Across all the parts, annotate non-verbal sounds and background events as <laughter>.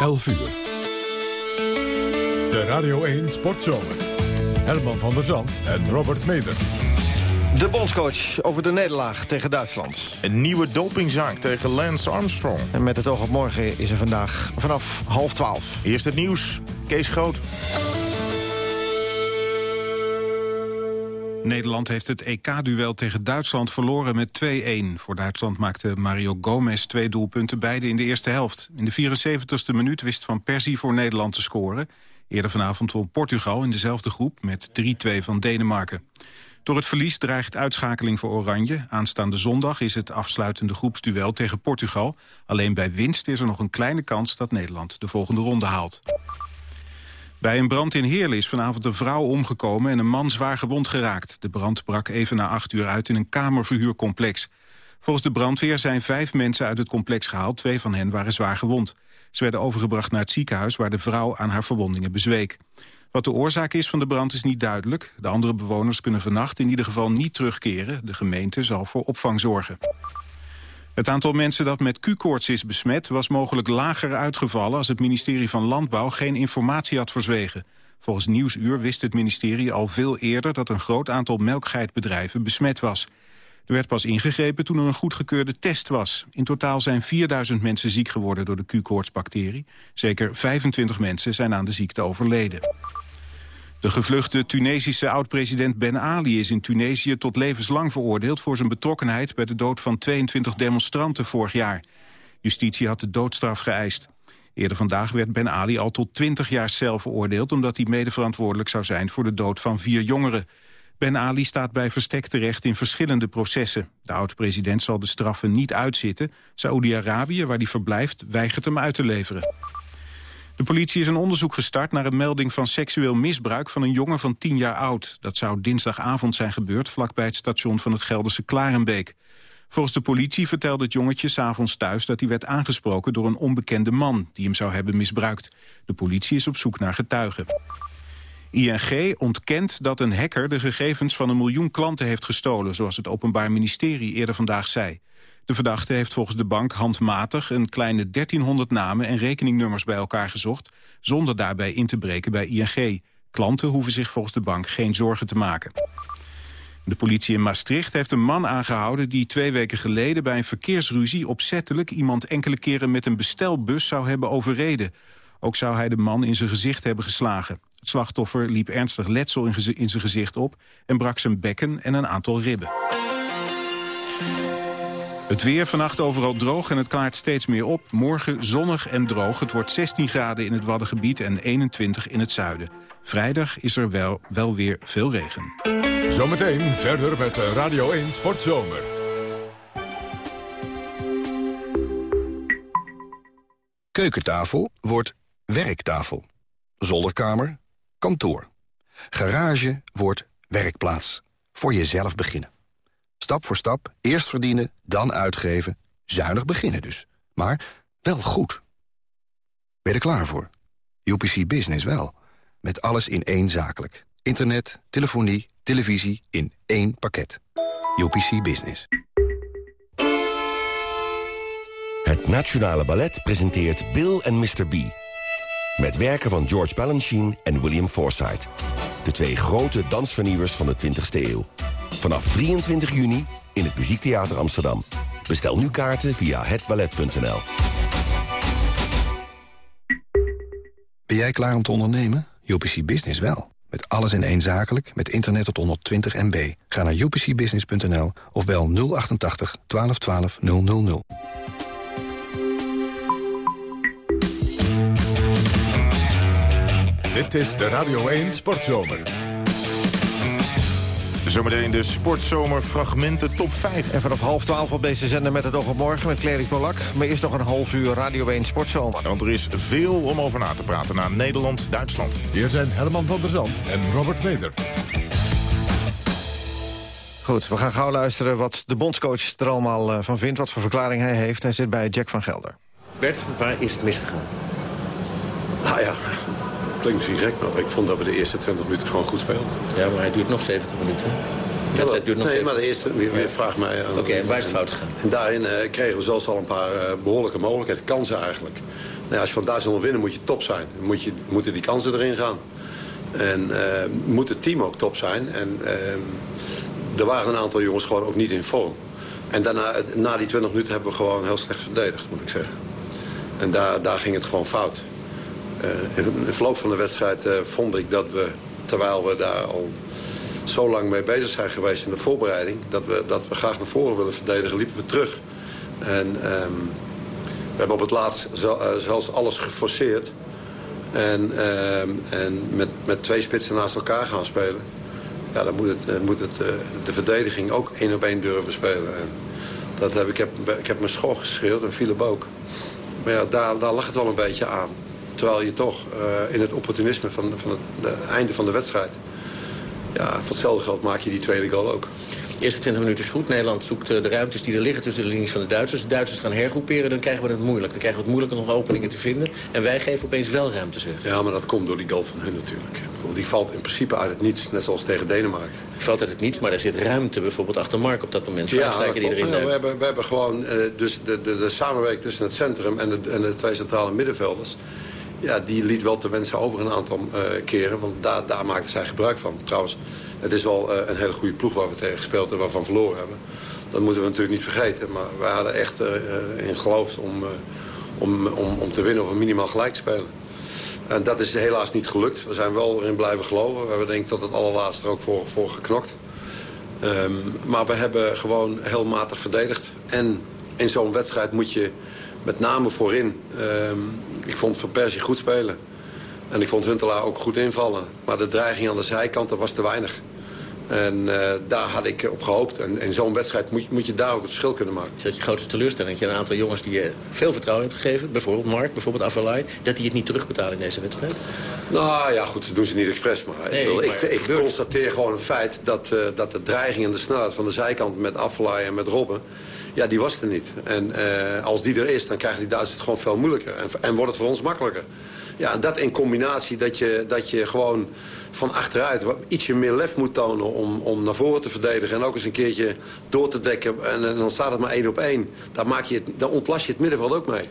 11 uur. De Radio 1 Sportzomer. Herman van der Zand en Robert Meder. De bondscoach over de nederlaag tegen Duitsland. Een nieuwe dopingzaak tegen Lance Armstrong. En met het oog op morgen is er vandaag vanaf half twaalf. Eerst het nieuws. Kees Groot. Nederland heeft het EK-duel tegen Duitsland verloren met 2-1. Voor Duitsland maakte Mario Gomez twee doelpunten, beide in de eerste helft. In de 74ste minuut wist Van Persie voor Nederland te scoren. Eerder vanavond won Portugal in dezelfde groep met 3-2 van Denemarken. Door het verlies dreigt uitschakeling voor Oranje. Aanstaande zondag is het afsluitende groepsduel tegen Portugal. Alleen bij winst is er nog een kleine kans dat Nederland de volgende ronde haalt. Bij een brand in Heerlen is vanavond een vrouw omgekomen en een man zwaar gewond geraakt. De brand brak even na acht uur uit in een kamerverhuurcomplex. Volgens de brandweer zijn vijf mensen uit het complex gehaald. Twee van hen waren zwaar gewond. Ze werden overgebracht naar het ziekenhuis waar de vrouw aan haar verwondingen bezweek. Wat de oorzaak is van de brand is niet duidelijk. De andere bewoners kunnen vannacht in ieder geval niet terugkeren. De gemeente zal voor opvang zorgen. Het aantal mensen dat met Q-koorts is besmet... was mogelijk lager uitgevallen als het ministerie van Landbouw... geen informatie had verzwegen. Volgens Nieuwsuur wist het ministerie al veel eerder... dat een groot aantal melkgeitbedrijven besmet was. Er werd pas ingegrepen toen er een goedgekeurde test was. In totaal zijn 4000 mensen ziek geworden door de Q-koortsbacterie. Zeker 25 mensen zijn aan de ziekte overleden. De gevluchte Tunesische oud-president Ben Ali is in Tunesië tot levenslang veroordeeld voor zijn betrokkenheid bij de dood van 22 demonstranten vorig jaar. Justitie had de doodstraf geëist. Eerder vandaag werd Ben Ali al tot 20 jaar cel veroordeeld omdat hij medeverantwoordelijk zou zijn voor de dood van vier jongeren. Ben Ali staat bij verstek terecht in verschillende processen. De oud-president zal de straffen niet uitzitten. Saoedi-Arabië, waar hij verblijft, weigert hem uit te leveren. De politie is een onderzoek gestart naar een melding van seksueel misbruik van een jongen van 10 jaar oud. Dat zou dinsdagavond zijn gebeurd vlakbij het station van het Gelderse Klarenbeek. Volgens de politie vertelde het jongetje s'avonds thuis dat hij werd aangesproken door een onbekende man die hem zou hebben misbruikt. De politie is op zoek naar getuigen. ING ontkent dat een hacker de gegevens van een miljoen klanten heeft gestolen... zoals het Openbaar Ministerie eerder vandaag zei. De verdachte heeft volgens de bank handmatig een kleine 1300 namen en rekeningnummers bij elkaar gezocht, zonder daarbij in te breken bij ING. Klanten hoeven zich volgens de bank geen zorgen te maken. De politie in Maastricht heeft een man aangehouden die twee weken geleden bij een verkeersruzie opzettelijk iemand enkele keren met een bestelbus zou hebben overreden. Ook zou hij de man in zijn gezicht hebben geslagen. Het slachtoffer liep ernstig letsel in zijn gezicht op en brak zijn bekken en een aantal ribben. Het weer vannacht overal droog en het klaart steeds meer op. Morgen zonnig en droog. Het wordt 16 graden in het Waddengebied en 21 in het zuiden. Vrijdag is er wel, wel weer veel regen. Zometeen verder met Radio 1 Sportzomer. Keukentafel wordt werktafel. Zolderkamer, kantoor. Garage wordt werkplaats. Voor jezelf beginnen. Stap voor stap, eerst verdienen, dan uitgeven. Zuinig beginnen dus. Maar wel goed. Ben je er klaar voor? UPC Business wel. Met alles in één zakelijk. Internet, telefonie, televisie in één pakket. UPC Business. Het Nationale Ballet presenteert Bill en Mr. B. Met werken van George Balanchine en William Forsythe. De twee grote dansvernieuwers van de 20e eeuw. Vanaf 23 juni in het Muziektheater Amsterdam. Bestel nu kaarten via hetballet.nl. Ben jij klaar om te ondernemen? UPC Business wel. Met alles in één zakelijk, met internet tot 120 MB. Ga naar upcbusiness.nl of bel 088 1212 000. Dit is de Radio 1 Sportzomer. Zometeen de Sportzomer Fragmenten Top 5. En vanaf half twaalf op deze zender met het oog op morgen met Clary Polak. Maar eerst nog een half uur Radio 1 Sportzomer. Want er is veel om over na te praten naar Nederland-Duitsland. Hier zijn Herman van der Zand en Robert Meder. Goed, we gaan gauw luisteren wat de bondscoach er allemaal eh, van vindt. Wat voor verklaring hij heeft. Hij zit bij Jack van Gelder. Bert, waar is het misgegaan? Nou ja, klinkt misschien gek, maar ik vond dat we de eerste 20 minuten gewoon goed speelden. Ja, maar hij duurt nog 70 minuten. De wedstrijd duurt nog nee, 70 maar de eerste, weer, vraag mij... Oké, en waar is het fout gegaan? En daarin uh, kregen we zelfs al een paar uh, behoorlijke mogelijkheden, kansen eigenlijk. Nou als je van Duitsland wil winnen, moet je top zijn. Moet je, moeten die kansen erin gaan. En uh, moet het team ook top zijn. En uh, er waren een aantal jongens gewoon ook niet in vorm. En daarna, na die 20 minuten hebben we gewoon heel slecht verdedigd, moet ik zeggen. En daar, daar ging het gewoon fout. Uh, in het verloop van de wedstrijd uh, vond ik dat we, terwijl we daar al zo lang mee bezig zijn geweest in de voorbereiding... dat we, dat we graag naar voren willen verdedigen, liepen we terug. En um, we hebben op het laatst zelfs alles geforceerd. En, um, en met, met twee spitsen naast elkaar gaan spelen. Ja, dan moet, het, moet het, de verdediging ook één op één durven spelen. En dat heb, ik, heb, ik heb mijn school geschreeuwd en Philip ook. Maar ja, daar, daar lag het wel een beetje aan. Terwijl je toch uh, in het opportunisme van, van het einde van de wedstrijd... ja, voor hetzelfde geld maak je die tweede goal ook. De eerste 20 minuten is goed. Nederland zoekt de ruimtes die er liggen tussen de linies van de Duitsers. De Duitsers gaan hergroeperen, dan krijgen we het moeilijk. Dan krijgen we het moeilijk om openingen te vinden. En wij geven opeens wel ruimtes weg. Ja, maar dat komt door die goal van hun natuurlijk. Die valt in principe uit het niets, net zoals tegen Denemarken. Die valt uit het niets, maar er zit ruimte bijvoorbeeld achter Mark op dat moment. Ja, dat die erin ja, we, hebben, we hebben gewoon uh, dus de, de, de samenwerking tussen het centrum en de, en de twee centrale middenvelders ja, die liet wel te wensen over een aantal uh, keren. Want daar, daar maakten zij gebruik van. Trouwens, het is wel uh, een hele goede ploeg waar we tegen gespeeld en waarvan verloren hebben. Dat moeten we natuurlijk niet vergeten. Maar we hadden echt uh, in geloofd om, om, om, om te winnen of minimaal gelijk te spelen. En dat is helaas niet gelukt. We zijn wel erin blijven geloven. We hebben denk ik tot het allerlaatste er ook voor, voor geknokt. Um, maar we hebben gewoon heel matig verdedigd. En in zo'n wedstrijd moet je met name voorin... Um, ik vond Van Persie goed spelen. En ik vond Huntelaar ook goed invallen. Maar de dreiging aan de zijkant, dat was te weinig. En uh, daar had ik op gehoopt. En in zo'n wedstrijd moet, moet je daar ook het verschil kunnen maken. Is dat je grootste teleurstelling? Dat je een aantal jongens die je veel vertrouwen hebt gegeven... bijvoorbeeld Mark, bijvoorbeeld Avalai... dat die het niet terugbetalen in deze wedstrijd? Nou ja, goed, ze doen ze niet expres. Maar, nee, ik, maar ik, ik constateer gewoon het feit dat, uh, dat de dreiging en de snelheid van de zijkant... met Avalai en met Robben ja, die was er niet. En uh, als die er is, dan krijgen die Duitsers het gewoon veel moeilijker. En, en wordt het voor ons makkelijker. Ja, dat in combinatie dat je, dat je gewoon van achteruit ietsje meer lef moet tonen om, om naar voren te verdedigen. En ook eens een keertje door te dekken. En, en dan staat het maar één op één. Dan, maak je dan ontplas je het middenveld ook mee.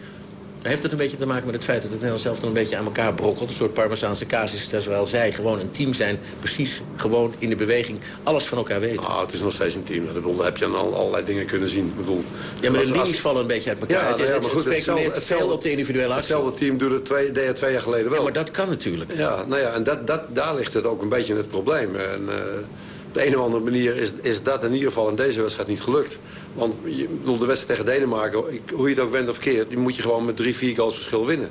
Heeft het een beetje te maken met het feit dat het Nederland zelf dan een beetje aan elkaar brokkelt? Een soort Parmezaanse casus, terwijl zij gewoon een team zijn. Precies gewoon in de beweging alles van elkaar weten. Ah, het is nog steeds een team. Daar heb je aan allerlei dingen kunnen zien. Ik bedoel, ja, maar de linies vallen een beetje uit elkaar. Ja, het, is, ja, maar goed, het, hetzelfde, op de individuele actie. Hetzelfde team doet het twee, deed het twee jaar geleden wel. Ja, maar dat kan natuurlijk. Ja, nou ja, en dat, dat, daar ligt het ook een beetje het probleem. En, uh, op de een of andere manier is, is dat in ieder geval in deze wedstrijd niet gelukt. Want je, bedoel, de wedstrijd tegen Denemarken, hoe je het ook went of keert... die moet je gewoon met drie, vier goals verschil winnen.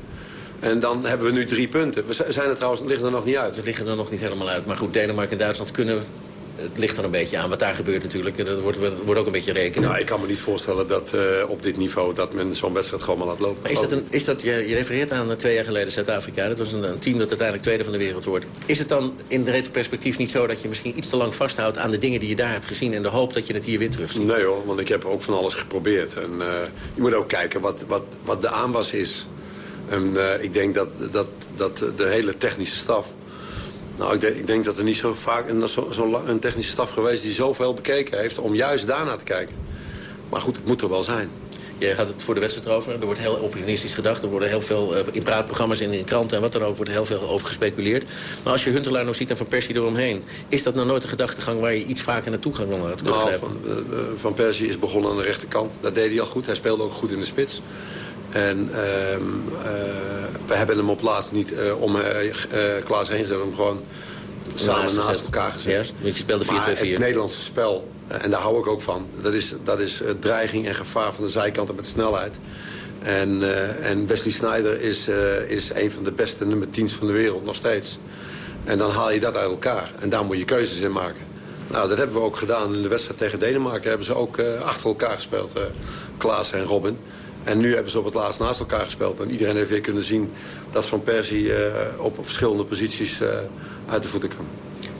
En dan hebben we nu drie punten. We zijn er trouwens, liggen er nog niet uit. We liggen er nog niet helemaal uit. Maar goed, Denemarken en Duitsland kunnen het ligt er een beetje aan wat daar gebeurt natuurlijk. Dat wordt, wordt ook een beetje rekenen. Nou, ik kan me niet voorstellen dat uh, op dit niveau... dat men zo'n wedstrijd gewoon maar laat lopen. Maar is dat, een, is dat je, je refereert aan twee jaar geleden Zuid-Afrika. Dat was een, een, team dat uiteindelijk tweede van de wereld wordt. Is het dan in de retroperspectief niet zo dat je misschien iets te lang vasthoudt... aan de dingen die je daar hebt gezien... en de hoop dat je het hier weer terugziet? Nee hoor, want ik heb ook van alles geprobeerd. En uh, je moet ook kijken wat, wat, wat de aanwas is. En uh, ik denk dat, dat, dat de hele technische staf nou, ik, denk, ik denk dat er niet zo vaak een, zo, zo een technische staf geweest... die zoveel bekeken heeft om juist daarna te kijken. Maar goed, het moet er wel zijn. Jij gaat het voor de wedstrijd over. Er wordt heel optimistisch gedacht. Er worden heel veel uh, in praatprogramma's en in kranten en wat dan ook... wordt heel veel over gespeculeerd. Maar als je Huntelaar nog ziet en Van Persie eromheen... is dat nou nooit een gedachtegang waar je iets vaker naartoe gaat nou, van, uh, van Persie is begonnen aan de rechterkant. Dat deed hij al goed. Hij speelde ook goed in de spits. En uh, uh, we hebben hem op laatst niet uh, om Klaas heen zetten. hem gewoon samen naast, elkaar gezet. Ja, je speelde 4-2-4. het Nederlandse spel, en daar hou ik ook van... dat is, dat is dreiging en gevaar van de zijkanten met snelheid. En, en Wesley Sneijder is, is een van de beste nummer 10's van de wereld, nog steeds. En dan haal je dat uit elkaar. En daar moet je keuzes in maken. Nou, dat hebben we ook gedaan in de wedstrijd tegen Denemarken. Hebben ze ook achter elkaar gespeeld, Klaas en Robin. En nu hebben ze op het laatst naast elkaar gespeeld. En iedereen heeft weer kunnen zien dat Van Persie uh, op, verschillende posities uh, uit de voeten kan.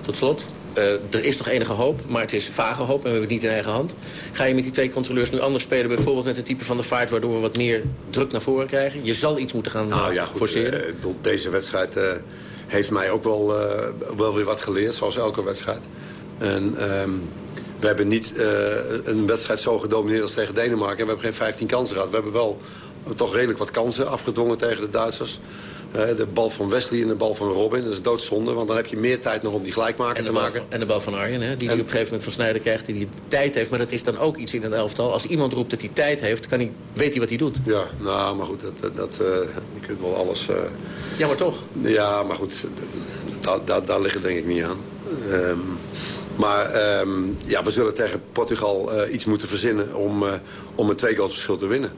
Tot slot, uh, er is nog enige hoop, maar het is vage hoop en we hebben het niet in eigen hand. Ga je met die twee controleurs nu anders spelen, bijvoorbeeld met een type van de vaart... waardoor we wat meer druk naar voren krijgen? Je zal iets moeten gaan nou, ja, goed, forceren. deze wedstrijd heeft mij ook wel, wel weer wat geleerd, zoals elke wedstrijd. En... Um, we hebben niet uh, een wedstrijd zo gedomineerd als tegen Denemarken. En we hebben geen 15 kansen gehad. We hebben wel toch redelijk wat kansen afgedwongen tegen de Duitsers. Eh, de bal van Wesley en de bal van Robin, dat is doodzonde. Want dan heb je meer tijd nog om die gelijkmaker te maken. van- en de bal van Arjen, hè, die hij op een gegeven moment van Snijder krijgt... die die tijd heeft, maar dat is dan ook iets in het elftal. Als iemand roept dat hij tijd heeft, kan hij, weet hij wat hij doet. Ja, nou, maar goed, dat, dat, eh, je kunt wel alles... eh, Ja, maar toch. Ja, maar goed, daar, het denk ik niet aan. Ehm, maar ehm, ja, we zullen tegen Portugal eh, iets moeten verzinnen om, eh, om een twee goals verschil te winnen.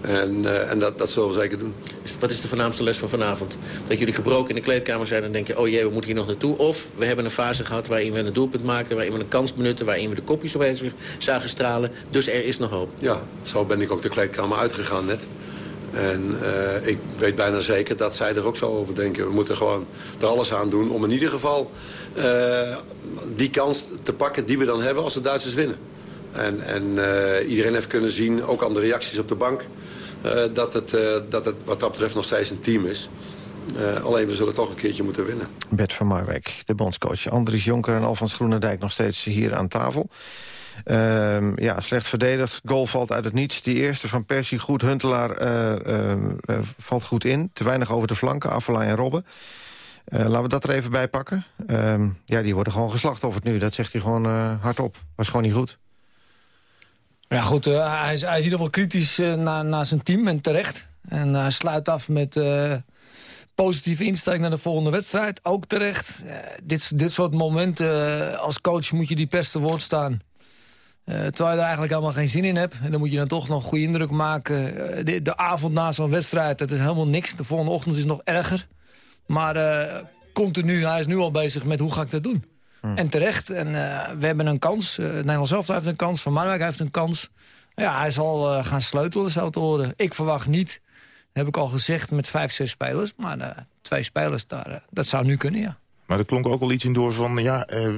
En, eh, en dat, dat zullen we zeker doen. Wat is de voornaamste les van vanavond? Dat jullie gebroken in de kleedkamer zijn en denk je... oh jee, we moeten hier nog naartoe. Of we hebben een fase gehad waarin we een doelpunt maakten... waarin we een kans benutten, waarin we de kopjes opeens weer zagen stralen. Dus er is nog hoop. Ja, zo ben ik ook de kleedkamer uitgegaan net. En eh, ik weet bijna zeker dat zij er ook zo over denken. We moeten gewoon er alles aan doen om in ieder geval eh, die kans te pakken die we dan hebben als de Duitsers winnen. En, en eh, iedereen heeft kunnen zien, ook aan de reacties op de bank... dat, het, dat het wat dat betreft nog steeds een team is. Alleen we zullen toch een keertje moeten winnen. Bert van Marwijk, de bondscoach. Andries Jonker en Alfons Groenendijk nog steeds hier aan tafel. Ehm, ja, slecht verdedigd. Goal valt uit het niets. Die eerste van Persie, goed. Huntelaar eh, ehm, eh, valt goed in. Te weinig over de flanken, Affelay en Robben. Eh, laten we dat er even bij pakken. Ehm, ja, die worden gewoon geslachtofferd nu. Dat zegt hij gewoon eh, hardop. Was gewoon niet goed. Ja goed, eh, hij, is, hij is kritisch eh, naar, zijn team en terecht. En hij sluit af met eh, positieve instelling naar de volgende wedstrijd. Ook terecht. Eh, dit, dit soort momenten, eh, als coach moet je die pers te woord staan. Eh, terwijl je er eigenlijk helemaal geen zin in hebt. En dan moet je dan toch nog een goede indruk maken. Eh, de, de avond na zo'n wedstrijd, dat is helemaal niks. De volgende ochtend is nog erger. Maar eh, continu, hij is nu al bezig met hoe ga ik dat doen. En terecht. En we hebben een kans. Nederland zelf heeft een kans. Van Marwijk heeft een kans. Ja, hij zal gaan sleutelen, zo te horen. Ik verwacht niet, dat heb ik al gezegd, met vijf, zes spelers. Maar twee spelers, daar, dat zou nu kunnen, ja. Maar er klonk ook wel iets in door van... ja, eh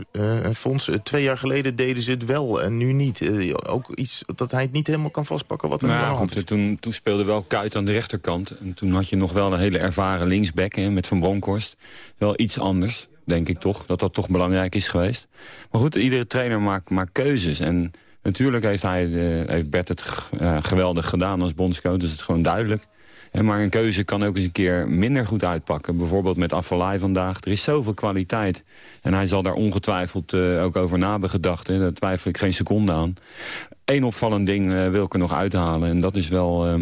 eh, Fons, eh, twee jaar geleden deden ze het wel en nu niet. Ook iets dat hij het niet helemaal kan vastpakken wat er nu aan Nou, de hand is. toen, toen speelde wel Kuit aan de rechterkant. En toen had je nog wel een hele ervaren linksback hè, met Van Bronckhorst. Wel iets anders, denk ik toch. Dat dat toch belangrijk is geweest. Maar goed, iedere trainer maakt, maakt keuzes. En natuurlijk heeft, hij, heeft Bert het geweldig gedaan als bondscoach. Dus het is gewoon duidelijk. Maar een keuze kan ook eens een keer minder goed uitpakken. Bijvoorbeeld met Afvalai vandaag. Er is zoveel kwaliteit. En hij zal daar ongetwijfeld eh, ook over na hebben gedacht. Hè. Daar twijfel ik geen seconde aan. Eén opvallend ding eh, wil ik er nog uithalen. En dat is wel eh,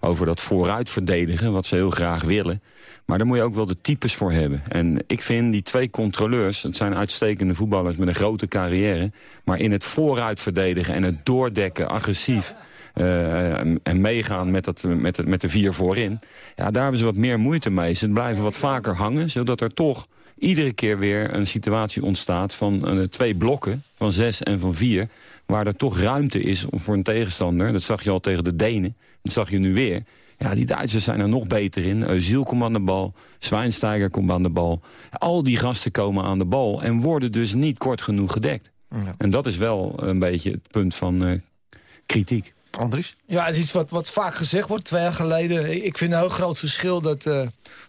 over dat vooruit verdedigen. Wat ze heel graag willen. Maar daar moet je ook wel de types voor hebben. En ik vind die twee controleurs... het zijn uitstekende voetballers met een grote carrière... maar in het vooruit verdedigen en het doordekken, agressief... eh, en meegaan met, dat, met, het, met de vier voorin... ja, daar hebben ze wat meer moeite mee. Ze blijven wat vaker hangen, zodat er toch iedere keer weer een situatie ontstaat... van eh, twee blokken, van zes en van vier... waar er toch ruimte is voor een tegenstander. Dat zag je al tegen de Denen, dat zag je nu weer... Ja, die Duitsers zijn er nog beter in. Eusiel komt aan de bal, Zwijnsteiger komt aan de bal. Al die gasten komen aan de bal en worden dus niet kort genoeg gedekt. En dat is wel een beetje het punt van eh, kritiek. Andries? Ja, het is iets wat, wat vaak gezegd wordt, twee jaar geleden. Ik vind een heel groot verschil dat eh,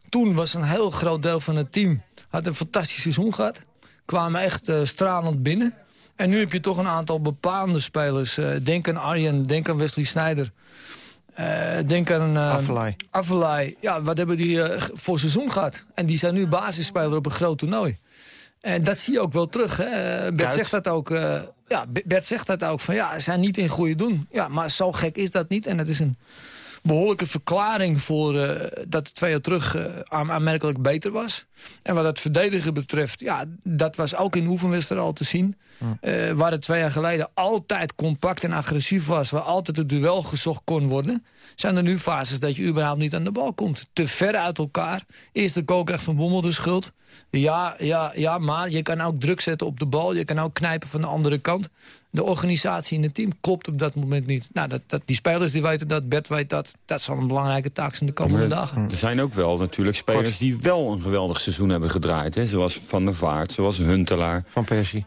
toen was een heel groot deel van het team... had een fantastisch seizoen gehad. Kwamen echt eh, stralend binnen. En nu heb je toch een aantal bepaalde spelers. eh, denk aan Arjen, denk aan Wesley Sneijder. Denk aan... Affelay. Ja, wat hebben die voor seizoen gehad? En die zijn nu basisspeler op een groot toernooi. En dat zie je ook wel terug. Hè? Eh, Bert Kuit. zegt dat ook. eh, ja, Bert zegt dat ook. Van ja, ze zijn niet in goede doen. Ja, maar zo gek is dat niet. En het is een behoorlijke verklaring voor eh, dat het twee jaar terug aan- aanmerkelijk beter was. En wat het verdedigen betreft, ja, dat was ook in de oefenwedstrijd al te zien. Eh, waar het twee jaar geleden altijd compact en agressief was... waar altijd het duel gezocht kon worden... zijn er nu fases dat je überhaupt niet aan de bal komt. Te ver uit elkaar. Eerst de krijgt Van Bommel de schuld. Ja, ja, ja, maar je kan ook druk zetten op de bal. Je kan ook knijpen van de andere kant. De organisatie in het team klopt op dat moment niet. Nou, dat, dat, die spelers die weten dat, Bert weet dat. Dat zal een belangrijke taak zijn de komende Maar dagen. Er zijn ook wel natuurlijk spelers die wel een geweldig seizoen hebben gedraaid. Hè? Zoals Van der Vaart, zoals Huntelaar. Van Persie.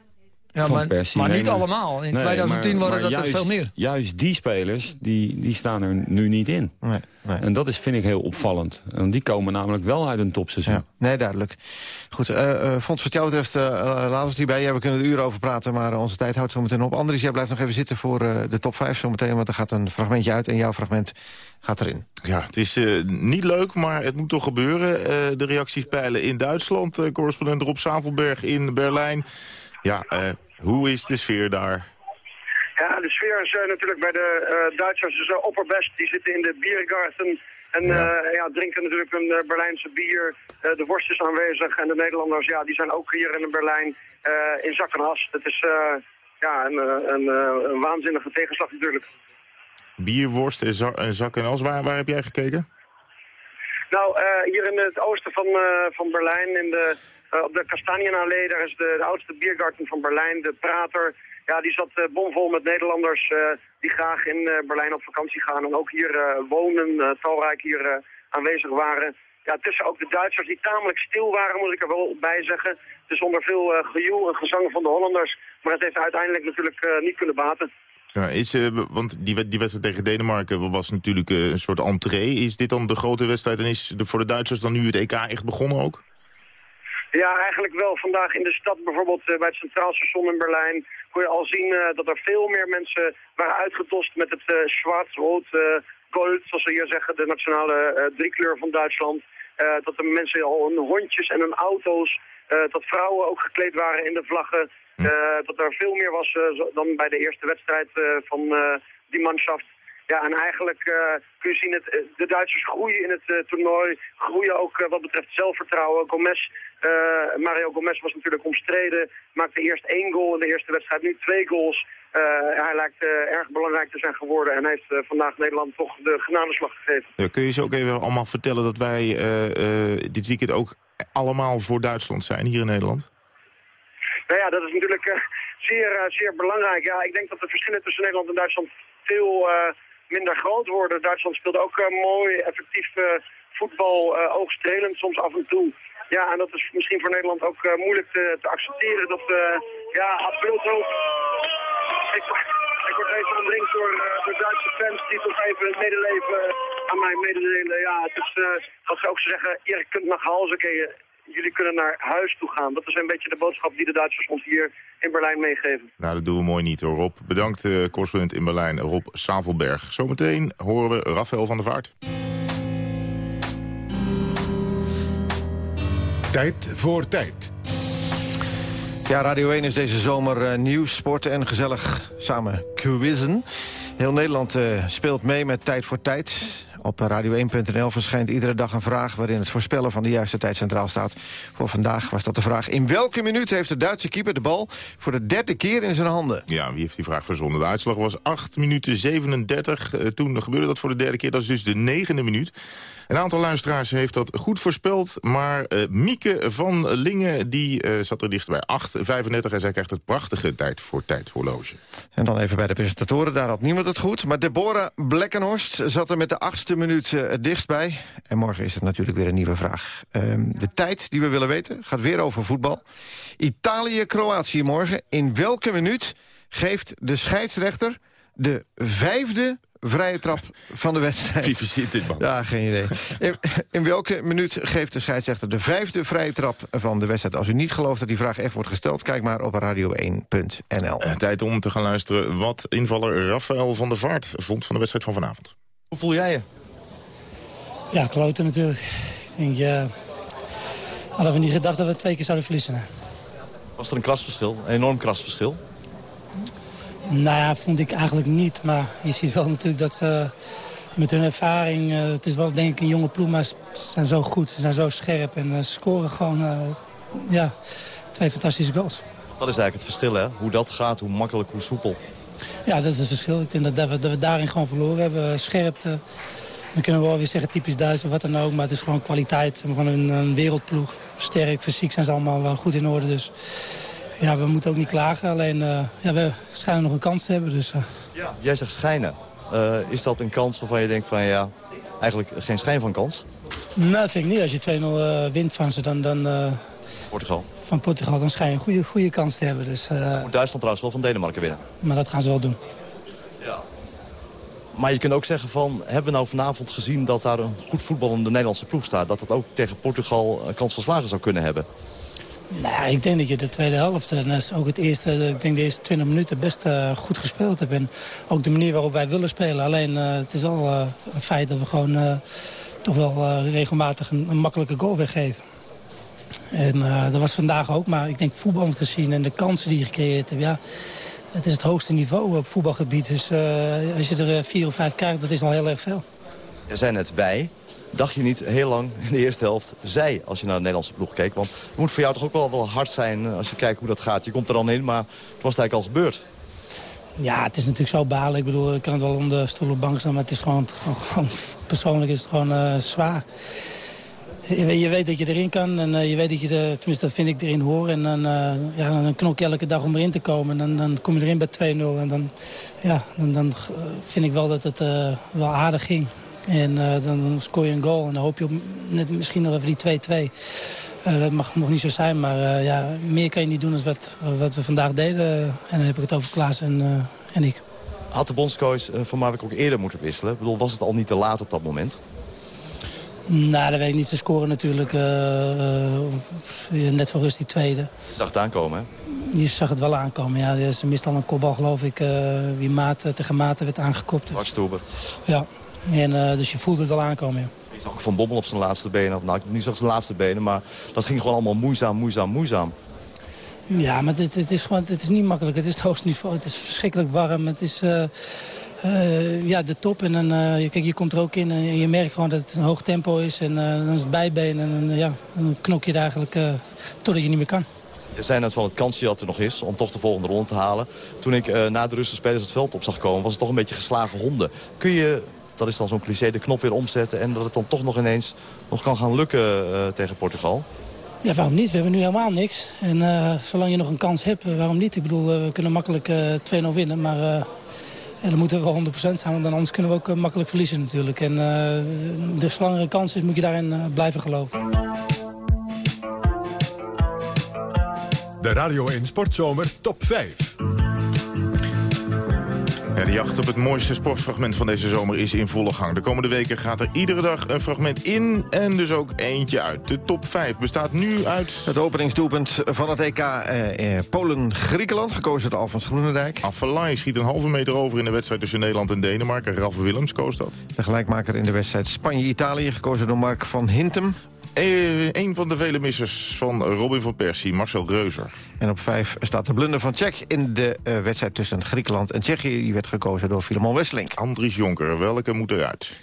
Ja, van maar, Persie. maar niet allemaal. In Nee, 2010 maar- waren maar dat er veel meer. Juist die spelers, die, die staan er nu niet in. Nee, nee. En dat is, vind ik heel opvallend. Want die komen namelijk wel uit een topseizoen. Ja, nee, duidelijk. Goed, eh eh Fons, wat jou betreft, eh eh, laten we het hierbij. Ja, we kunnen er uren over praten, maar onze tijd houdt zo meteen op. Andries, jij blijft nog even zitten voor eh, de top 5 zometeen... want er gaat een fragmentje uit en jouw fragment gaat erin. Ja, het is eh, niet leuk, maar het moet toch gebeuren. Eh, de reacties peilen in Duitsland. Eh, correspondent Rob Zavelberg in Berlijn. Ja, eh, hoe is de sfeer daar? Ja, de sfeer is eh, natuurlijk bij de eh, Duitsers is opperbest. Die zitten in de biergarten en ja. ja drinken natuurlijk een uh, Berlijnse bier. Uh, de worst is aanwezig en de Nederlanders ja, die zijn ook hier in Berlijn in zak en as. Het is ja, een, een, een, waanzinnige tegenslag natuurlijk. Bierworst en, za en zak en as, waar, waar heb jij gekeken? Nou, hier in het oosten van, van Berlijn, in de, op de Kastanienallee, daar is de, de oudste biergarten van Berlijn, de Prater... Ja, die zat uh, bomvol met Nederlanders uh, die graag in uh, Berlijn op vakantie gaan en ook hier wonen, talrijk hier aanwezig waren. Ja, tussen ook de Duitsers die tamelijk stil waren, moet ik er wel bij zeggen. Dus onder veel gejoel en gezang van de Hollanders. Maar het heeft uiteindelijk natuurlijk niet kunnen baten. Ja, is, want die, die wedstrijd tegen Denemarken was natuurlijk een soort entree. Is dit dan de grote wedstrijd en is de, voor de Duitsers dan nu het EK echt begonnen ook? Ja, eigenlijk wel. Vandaag in de stad, bijvoorbeeld bij het Centraal Station in Berlijn, kon je al zien uh, dat er veel meer mensen waren uitgedost met het uh, zwart-rood uh, gold, zoals we hier zeggen, de nationale driekleur van Duitsland. dat de mensen al in hondjes en in auto's, dat vrouwen ook gekleed waren in de vlaggen. dat er veel meer was dan bij de eerste wedstrijd van die manschaft. Ja, en eigenlijk uh, kun je zien, het, de Duitsers groeien in het uh, toernooi, groeien ook uh, wat betreft zelfvertrouwen. Gomez, Mario Gomez was natuurlijk omstreden, maakte eerst één goal in de eerste wedstrijd, nu twee goals. hij lijkt erg belangrijk te zijn geworden en heeft vandaag Nederland toch de genadeslag gegeven. Ja, kun je ze ook even allemaal vertellen dat wij dit weekend ook allemaal voor Duitsland zijn hier in Nederland? Nou ja, dat is natuurlijk zeer, zeer belangrijk. Ja, ik denk dat de verschillen tussen Nederland en Duitsland veel minder groot worden. Duitsland speelde ook uh, mooi, effectief uh, voetbal, uh, oogstrelend soms af en toe. Ja, en dat is misschien voor Nederland ook moeilijk te, te, accepteren. Dat, ja, ook. Ik, ik word even omringd door, Duitse fans die toch even het medeleven aan mij mededelen. Ja, het is, wat ze ook zeggen, je kunt naar Hause jullie kunnen naar huis toe gaan. Dat is een beetje de boodschap die de Duitsers ons hier in Berlijn meegeven. Nou, dat doen we mooi niet hoor, Rob. Bedankt, uh, correspondent in Berlijn, Rob Savelberg. Zometeen horen we Rafael van der Vaart. Tijd voor tijd. Ja, Radio 1 is deze zomer uh, nieuws, sport en gezellig samen quizzen. Heel Nederland uh, speelt mee met Tijd voor Tijd. Op radio1.nl verschijnt iedere dag een vraag... waarin het voorspellen van de juiste tijd centraal staat. Voor vandaag was dat de vraag... in welke minuut heeft de Duitse keeper de bal voor de derde keer in zijn handen? Ja, wie heeft die vraag verzonnen? De uitslag was 8 minuten 37. Uh, toen gebeurde dat voor de derde keer. Dat is dus de negende minuut. Een aantal luisteraars heeft dat goed voorspeld. Maar uh, Mieke van Lingen die, uh, zat er dicht bij 8,35. En zij krijgt het prachtige tijd voor tijd horloge. En dan even bij de presentatoren. Daar had niemand het goed. Maar Deborah Blekkenhorst zat er met de achtste minuut uh, het dichtst bij. En morgen is het natuurlijk weer een nieuwe vraag. Ehm, de tijd die we willen weten gaat weer over voetbal. Italië-Kroatië morgen. In welke minuut geeft de scheidsrechter de vijfde vrije trap van de wedstrijd. Wie verzint dit, man? Ja, geen idee. In, in, welke minuut geeft de scheidsrechter de vijfde vrije trap van de wedstrijd? Als u niet gelooft dat die vraag echt wordt gesteld... kijk maar op radio1.nl. Uh, tijd om te gaan luisteren wat invaller Rafael van der Vaart vond van de wedstrijd van vanavond. Hoe voel jij je? Ja, kloten natuurlijk. Ik denk, ja... Hadden we niet gedacht dat we twee keer zouden verliezen. Hè? Was er een klasverschil? Een enorm klasverschil? Nou ja, vond ik eigenlijk niet. Maar je ziet wel natuurlijk dat ze met hun ervaring... Uh, het is wel denk ik een jonge ploeg, maar ze zijn zo goed. Ze zijn zo scherp en uh, scoren gewoon uh, ja, twee fantastische goals. Dat is eigenlijk het verschil, hè? Hoe dat gaat, hoe makkelijk, hoe soepel. Ja, dat is het verschil. Ik denk dat, dat, we, dat we daarin gewoon verloren hebben. Scherpte. Dan kunnen we wel weer zeggen typisch Duits of wat dan ook. Maar het is gewoon kwaliteit. We hebben gewoon een, een wereldploeg. Sterk, fysiek zijn ze allemaal goed in orde. Dus ja, we moeten ook niet klagen. Alleen, uh, ja, we schijnen nog een kans te hebben. Dus, uh. ja, jij zegt schijnen. Uh, is dat een kans waarvan je denkt van ja, eigenlijk geen schijn van kans? Nou, dat vind ik niet. Als je 2-0 wint van ze, dan, dan, Portugal. Van Portugal, dan schijn je een goede, goede kans te hebben. Dus. Moet Duitsland trouwens wel van Denemarken winnen. Maar dat gaan ze wel doen. Ja. Maar je kunt ook zeggen van, hebben we nou vanavond gezien dat daar een goed voetballende Nederlandse ploeg staat? Dat het ook tegen Portugal een kans van slagen zou kunnen hebben? Nou, ik denk dat je de tweede helft, en is ook het eerste, ik denk de eerste 20 minuten best uh, goed gespeeld hebt. En ook de manier waarop wij willen spelen. Alleen het is al een feit dat we gewoon toch wel regelmatig een, makkelijke goal weggeven. En dat was vandaag ook, maar ik denk voetballend gezien en de kansen die je gecreëerd hebt, ja, het is het hoogste niveau op voetbalgebied. Dus als je er vier of vijf krijgt, dat is al heel erg veel. Er zijn het wij dacht je niet heel lang in de eerste helft zij als je naar de Nederlandse ploeg keek? Want het moet voor jou toch ook wel, wel hard zijn als je kijkt hoe dat gaat. Je komt er dan in, maar het was eigenlijk al gebeurd. Ja, het is natuurlijk zo balen. Ik bedoel, ik kan het wel om de bank staan, maar het is gewoon, gewoon persoonlijk is het gewoon uh, zwaar. Je, je, weet dat je erin kan en uh, je weet dat je, tenminste dat vind ik erin hoor. En dan, ja, dan knok je elke dag om erin te komen. En dan, dan kom je erin bij 2-0 en dan, ja, dan, dan vind ik wel dat het wel aardig ging. En uh, dan scoor je een goal en dan hoop je op net misschien nog even die 2-2. Uh, dat mag nog niet zo zijn, maar uh, ja, meer kan je niet doen dan wat, wat we vandaag deden. En dan heb ik het over Klaas en, en ik. Had de bondscoach van Marwijk ook eerder moeten wisselen? Ik bedoel, was het al niet te laat op dat moment? Nou, dat weet ik niet. Ze scoren natuurlijk net voor rust die tweede. Je zag het aankomen, hè? Die zag het wel aankomen, ja. Ze mist al een kopbal, geloof ik. wie Maat, tegen Maarten werd aangekopt. Dus. Max Ja, en, uh, dus je voelt het wel aankomen, ja. Ik zag Van Bommel op zijn laatste benen. Nou, niet zo zijn laatste benen, maar dat ging gewoon allemaal moeizaam, moeizaam, moeizaam. Ja, maar het, het, is gewoon, het is niet makkelijk. Het is het hoogste niveau. Het is verschrikkelijk warm. Het is uh, uh, ja, de top. En dan, kijk, je komt er ook in en je merkt gewoon dat het een hoog tempo is. En dan is het bijbeen. En ja, dan knok je het eigenlijk totdat je niet meer kan. Je zei net van het kansje dat er nog is om toch de volgende ronde te halen. Toen ik na de Russen spelers het veld op zag komen, was het toch een beetje geslagen honden. Kun je dat is dan zo'n cliché, de knop weer omzetten... en dat het dan toch nog ineens nog kan gaan lukken uh, tegen Portugal? Ja, waarom niet? We hebben nu helemaal niks. En uh, zolang je nog een kans hebt, eh, waarom niet? Ik bedoel, we kunnen makkelijk 2-0 winnen, maar... Ja, dan moeten we wel 100% zijn, want anders kunnen we ook makkelijk verliezen natuurlijk. En de zolang er een kans is, moet je daarin blijven geloven. De Radio 1 Sportzomer Top 5. Ja, de jacht op het mooiste sportfragment van deze zomer is in volle gang. De komende weken gaat er iedere dag een fragment in en dus ook eentje uit. De top 5 bestaat nu uit... Het openingsdoelpunt van het EK eh, eh, Polen-Griekenland, gekozen door Alfons Groenendijk. Affelay schiet een halve meter over in de wedstrijd tussen Nederland en Denemarken. Ralf Willems koos dat. De gelijkmaker in de wedstrijd Spanje-Italië, gekozen door Mark van Hintem. Eh, een van de vele missers van Robin van Persie, Marcel Reuzer. En op vijf staat de blunder van Tsjech in de uh, wedstrijd tussen Griekenland en Tsjechië. Die werd gekozen door Filemon Wesseling. Andries Jonker, welke moet eruit?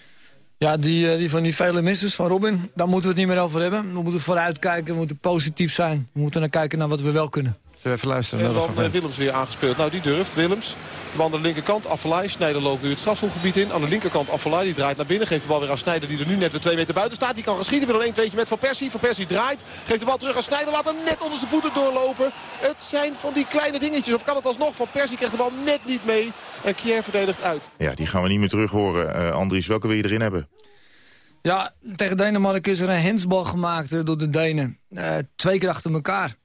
Ja, die, die van die vele missers van Robin, daar moeten we het niet meer over hebben. We moeten vooruitkijken, we moeten positief zijn. We moeten naar kijken naar wat we wel kunnen. Zullen we even luisteren en dan uh, Willems weer aangespeeld. Nou, die durft. Willems. Aan de linkerkant. Affelay. Snijder loopt nu het strafschopgebied in. Aan de linkerkant Affelay. Die draait naar binnen. Geeft de bal weer aan Snijder. Die er nu net weer twee meter buiten staat. Die kan geschieden. Weer een 1 2 met Van Persie. Van Persie draait. Geeft de bal terug aan Snijder. Laat hem net onder zijn voeten doorlopen. Het zijn van die kleine dingetjes. Of kan het alsnog? Van Persie krijgt de bal net niet mee. En Kier verdedigt uit. Ja, die gaan we niet meer terug horen. Uh, Andries, welke wil je erin hebben? Ja, tegen Denemarken is er een hensbal gemaakt uh, door de Denen. Uh, twee keer achter elkaar.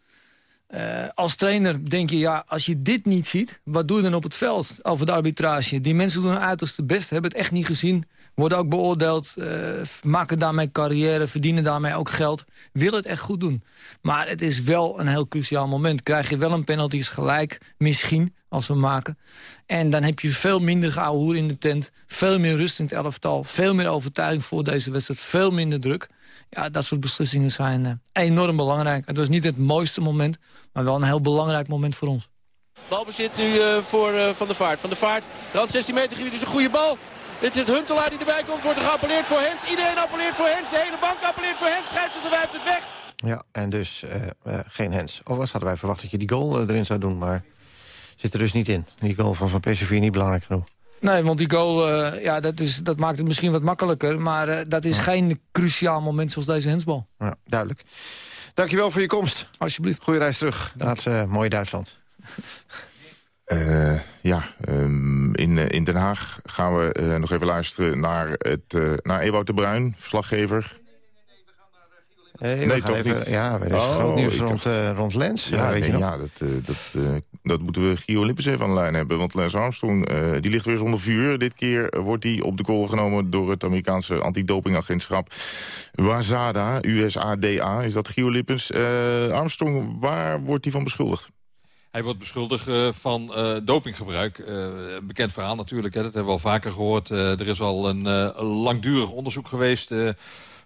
Uh, als trainer denk je, ja, als je dit niet ziet... wat doe je dan op het veld over de arbitrage? Die mensen doen hun uiterste best, hebben het echt niet gezien... worden ook beoordeeld, uh, maken daarmee carrière... verdienen daarmee ook geld, willen het echt goed doen. Maar het is wel een heel cruciaal moment. Krijg je wel een penalty is gelijk, misschien, als we maken. En dan heb je veel minder geouwe in de tent... veel meer rust in het elftal... veel meer overtuiging voor deze wedstrijd, veel minder druk... Ja, dat soort beslissingen zijn uh, enorm belangrijk. Het was niet het mooiste moment, maar wel een heel belangrijk moment voor ons. Balbezit nu uh, voor uh, Van der Vaart. Van der Vaart, rand 16 meter gebied is een goede bal. Dit is het Huntelaar die erbij komt. Wordt er geappelleerd voor Hens. Iedereen appelleert voor Hens. De hele bank appelleert voor Hens. Scheidsrechter wijft het weg. Ja, en dus uh, geen Hens. Of was hadden wij verwacht dat je die goal erin zou doen, maar zit er dus niet in. Die goal van Van Persie niet belangrijk genoeg. Nee, want die goal, uh, ja, dat, is, dat maakt het misschien wat makkelijker. Maar uh, dat is ja. geen cruciaal moment zoals deze hensbal. Ja, duidelijk. Dankjewel voor je komst. Alsjeblieft. Goeie reis terug Dank. naar het uh, mooie Duitsland. ja, um, in, in Den Haag gaan we nog even luisteren naar, het, naar Ewout de Bruin, verslaggever. Hey, we nee, gaan toch even- niet? Ja, er is Oh, groot nieuws rond, dacht- eh, rond Lens. Ja, Ja, weet nee, je nog? ja dat, eh, dat, eh, dat moeten we Gio Lippens even aan de lijn hebben. Want Lance Armstrong eh, die ligt weer zonder vuur. Dit keer wordt hij op de kool genomen door het Amerikaanse antidopingagentschap WASADA, USADA. Is dat Gio Lippens? Eh, Armstrong, waar wordt hij van beschuldigd? Hij wordt beschuldigd eh, van eh, dopinggebruik. Eh, bekend verhaal natuurlijk, hè, dat hebben we al vaker gehoord. Eh, er is al een eh, langdurig onderzoek geweest...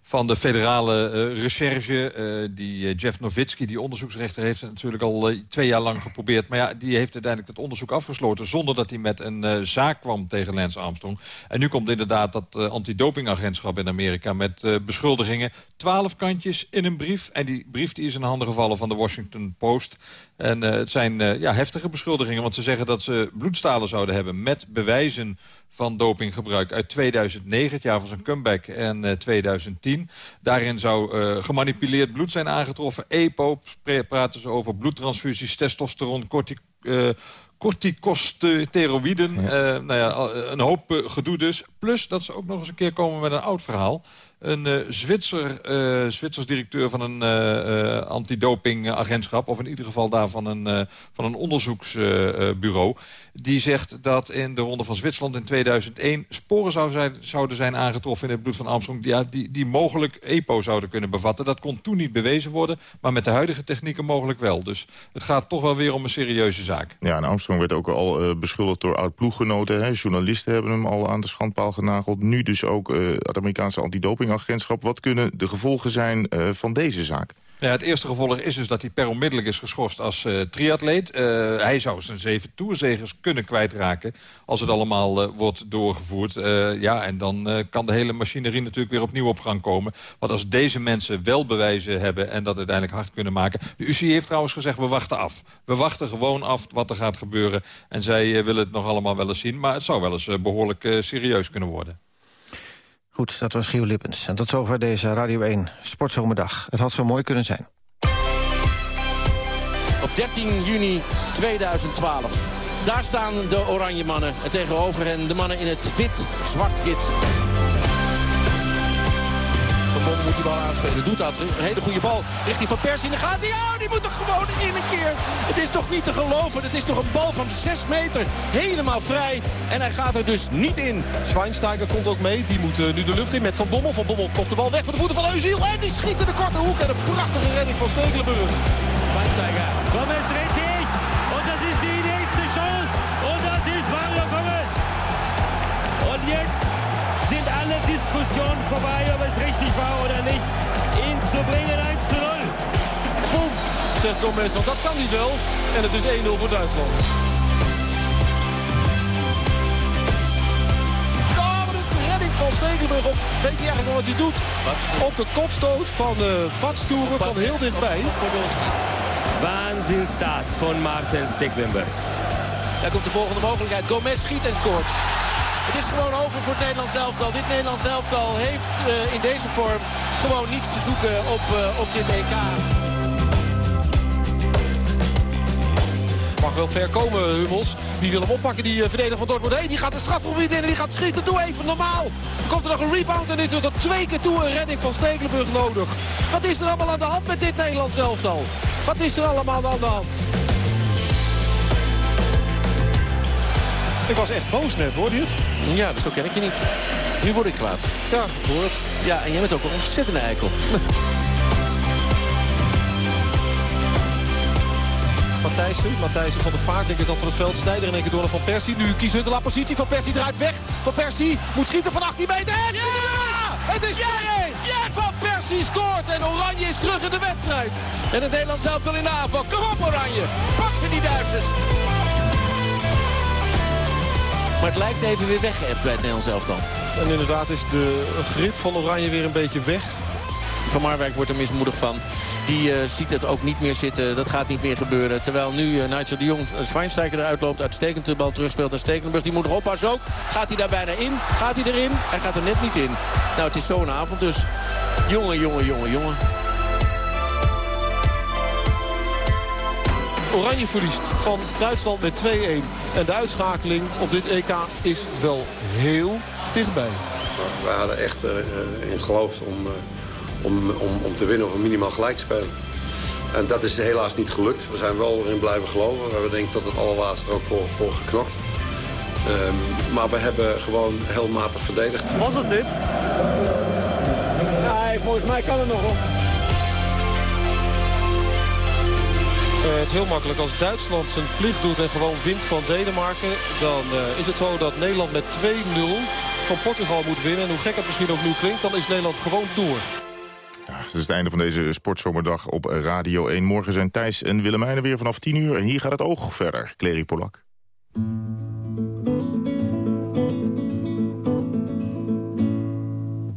van de federale eh, recherche. eh, die eh, Jeff Nowitzki, die onderzoeksrechter, heeft het natuurlijk al twee jaar lang geprobeerd. Maar ja, die heeft uiteindelijk het onderzoek afgesloten... zonder dat hij met een zaak kwam tegen Lance Armstrong. En nu komt inderdaad dat antidopingagentschap in Amerika... met beschuldigingen. Twaalf kantjes in een brief. En die brief die is in handen gevallen van de Washington Post. En het zijn ja, heftige beschuldigingen. Want ze zeggen dat ze bloedstalen zouden hebben... met bewijzen van dopinggebruik uit 2009, het jaar van zijn comeback, en eh, 2010. Daarin zou eh, gemanipuleerd bloed zijn aangetroffen. EPO, pra- praten ze over bloedtransfusies, testosteron, corti eh, corticosteroïden. Eh, nou ja, een hoop eh, gedoe dus. Plus dat ze ook nog eens een keer komen met een oud verhaal. Een eh, Zwitser, eh, Zwitsers directeur van een eh, antidopingagentschap... of in ieder geval daar van een, van een onderzoeksbureau... die zegt dat in de Ronde van Zwitserland in 2001... sporen zouden zijn aangetroffen in het bloed van Armstrong... Ja, die, die mogelijk EPO zouden kunnen bevatten. Dat kon toen niet bewezen worden, maar met de huidige technieken mogelijk wel. Dus het gaat toch wel weer om een serieuze zaak. Ja, en Armstrong werd ook al beschuldigd door oud-ploeggenoten. Journalisten hebben hem al aan de schandpaal genageld. Nu dus ook het Amerikaanse Wat kunnen de gevolgen zijn eh, van deze zaak? Ja, het eerste gevolg is dus dat hij per onmiddellijk is geschorst als eh, triatleet. Eh, hij zou zijn zeven toerzegers kunnen kwijtraken als het allemaal wordt doorgevoerd. Ja, en dan kan de hele machinerie natuurlijk weer opnieuw op gang komen. Want als deze mensen wel bewijzen hebben en dat uiteindelijk hard kunnen maken... De UCI heeft trouwens gezegd, we wachten af. We wachten gewoon af wat er gaat gebeuren. En zij willen het nog allemaal wel eens zien. Maar het zou wel eens eh, behoorlijk eh, serieus kunnen worden. Goed, dat was Gio Lippens. En tot zover deze Radio 1 Sportzomerdag. Het had zo mooi kunnen zijn. Op 13 juni 2012. Daar staan de oranje mannen. En tegenover hen de mannen in het wit, zwart-wit. Van Bommel moet die bal aanspelen. Doet dat. Een hele goede bal richting Van Persie. Dan gaat hij. Oh, die moet er gewoon in een keer. Het is toch niet te geloven. Het is toch een bal van 6 meter. Helemaal vrij. En hij gaat er dus niet in. Schweinsteiger komt ook mee. Die moet eh, nu de lucht in met Van Bommel. Van Bommel kopt de bal weg van de voeten van Eusiel. En die schiet in de korte hoek. En een prachtige redding van Stekelenburg. Schweinsteiger. Gomez dreht sich. Und das ist die nächste Chance. Und das ist Mario Gomez. Und jetzt Diskussionen vorbei, ob es richtig war oder nicht, ihn zu bringen 1 zu 0. Boom, zegt Gomez. Want dat kan hij wel. En het is 1-0 voor Duitsland. Oh, wat een redding van Stekelenburg op. Weet hij eigenlijk nog wat hij doet? Op de kopstoot van uh, Badstoeren van heel dichtbij. Wahnsinnsstart von Martin Stecklenburg. Daar komt de volgende mogelijkheid. Gomez schiet en scoort. Het is gewoon over voor het Nederlands elftal. Dit Nederlands elftal heeft uh, in deze vorm gewoon niets te zoeken op, uh, op dit EK. Mag wel ver komen, Hummels. Die wil hem oppakken, die uh, verdediger van Dortmund. Hey, die gaat de strafgebied in en die gaat schieten. Doe even normaal. Komt er nog een rebound en is er tot twee keer toe een redding van Stekelenburg nodig. Wat is er allemaal aan de hand met dit Nederlands elftal? Wat is er allemaal aan de hand? Ik was echt boos net, hoorde je het? Ja, zo ken ik je niet. Nu word ik kwaad. Ja, hoor het. Ja, en jij bent ook een ontzettende eikel. <laughs> Matthijssen, Matthijssen van de Vaart, denk ik dan van het veld. Snijder in één keer door naar Van Persie. Nu kiest Huntelaar positie. Van Persie draait weg. Van Persie moet schieten van 18 meter. En ja! Het is 2-1! Yes! Van Persie scoort en Oranje is terug in de wedstrijd. En het Nederlands elftal in de aanval. Kom op Oranje! Pak ze die Duitsers! Maar het lijkt even weer weg bij het Nederlands elftal. En inderdaad is de grip van Oranje weer een beetje weg. Van Marwijk wordt er mismoedig van. Die uh, ziet het ook niet meer zitten. Dat gaat niet meer gebeuren. Terwijl nu uh, Nigel de Jong uh, Schweinsteiger eruit loopt. Uitstekend de bal terugspeelt naar Stekelenburg. Die moet nog oppassen ook. Gaat hij daar bijna in? Gaat hij erin? Hij gaat er net niet in. Nou, het is zo'n avond dus. Jongen, jongen, jongen, jongen. Oranje verliest van Duitsland met 2-1. En de uitschakeling op dit EK is wel heel dichtbij. We hadden echt uh, in geloofd om, uh, om, om, om te winnen of minimaal gelijk te spelen. En dat is helaas niet gelukt. We zijn wel erin blijven geloven. We hebben denk ik tot het allerlaatste er ook voor, voor geknokt. Um, maar we hebben gewoon heel matig verdedigd. Was het dit? Nee, volgens mij kan het nog wel. Het is heel makkelijk. Als Duitsland zijn plicht doet en gewoon wint van Denemarken... dan uh, is het zo dat Nederland met 2-0 van Portugal moet winnen. En hoe gek het misschien ook nu klinkt, dan is Nederland gewoon door. Ja, dat is het einde van deze sportzomerdag op Radio 1. Morgen zijn Thijs en Willemijnen weer vanaf 10 uur. En hier gaat het oog verder. Clary Polak.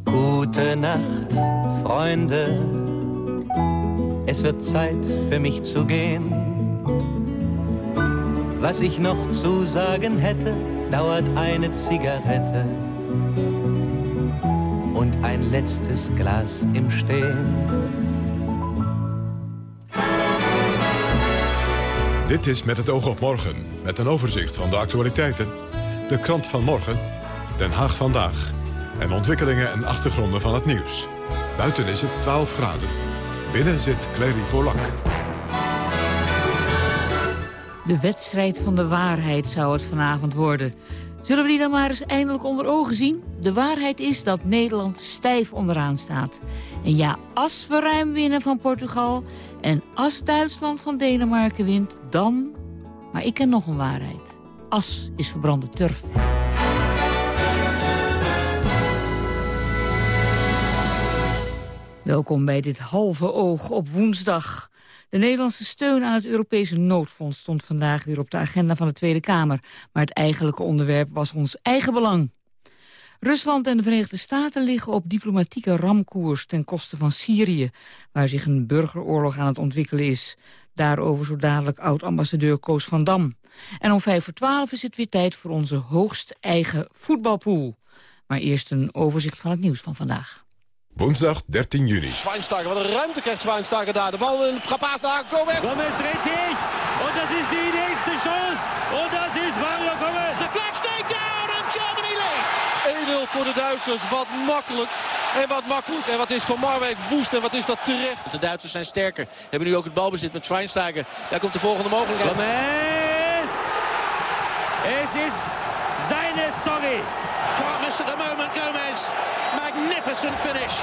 Gute Nacht, Freunde. Es wird Zeit für mich zu gehen. Was ich noch zu sagen hätte, dauert eine Zigarette und ein letztes Glas im Stehen. Dit is Met het oog op morgen, met een overzicht van de actualiteiten. De krant van morgen, Den Haag vandaag. En ontwikkelingen en achtergronden van het nieuws. Buiten is het 12 graden. Binnen zit Clary Polak. De wedstrijd van de waarheid zou het vanavond worden. Zullen we die dan maar eens eindelijk onder ogen zien? De waarheid is dat Nederland stijf onderaan staat. En ja, als we ruim winnen van Portugal... en als Duitsland van Denemarken wint, dan... Maar ik ken nog een waarheid. As is verbrande turf. Welkom bij dit halve oog op woensdag. De Nederlandse steun aan het Europese noodfonds stond vandaag weer op de agenda van de Tweede Kamer. Maar het eigenlijke onderwerp was ons eigen belang. Rusland en de Verenigde Staten liggen op diplomatieke ramkoers ten koste van Syrië, waar zich een burgeroorlog aan het ontwikkelen is. Daarover zo dadelijk oud-ambassadeur Koos van Dam. En om vijf voor twaalf is het weer tijd voor onze hoogst eigen voetbalpool. Maar eerst een overzicht van het nieuws van vandaag. Woensdag 13 juni. Schweinsteiger, wat een ruimte krijgt Schweinsteiger daar. De bal in Paas naar Gomez. Gomez dreht zich. En dat is die nächste chance. En dat is Mario Gomez. The flag down and Germany lead. 1-0 voor de Duitsers. Wat makkelijk. En wat makkelijk. En wat is Van Marwijk woest. En wat is dat terecht. De Duitsers zijn sterker. Hebben nu ook het balbezit met Schweinsteiger. Daar komt de volgende mogelijkheid. Gomez. Het is zijn story. At the moment, Gomez. Magnificent finish.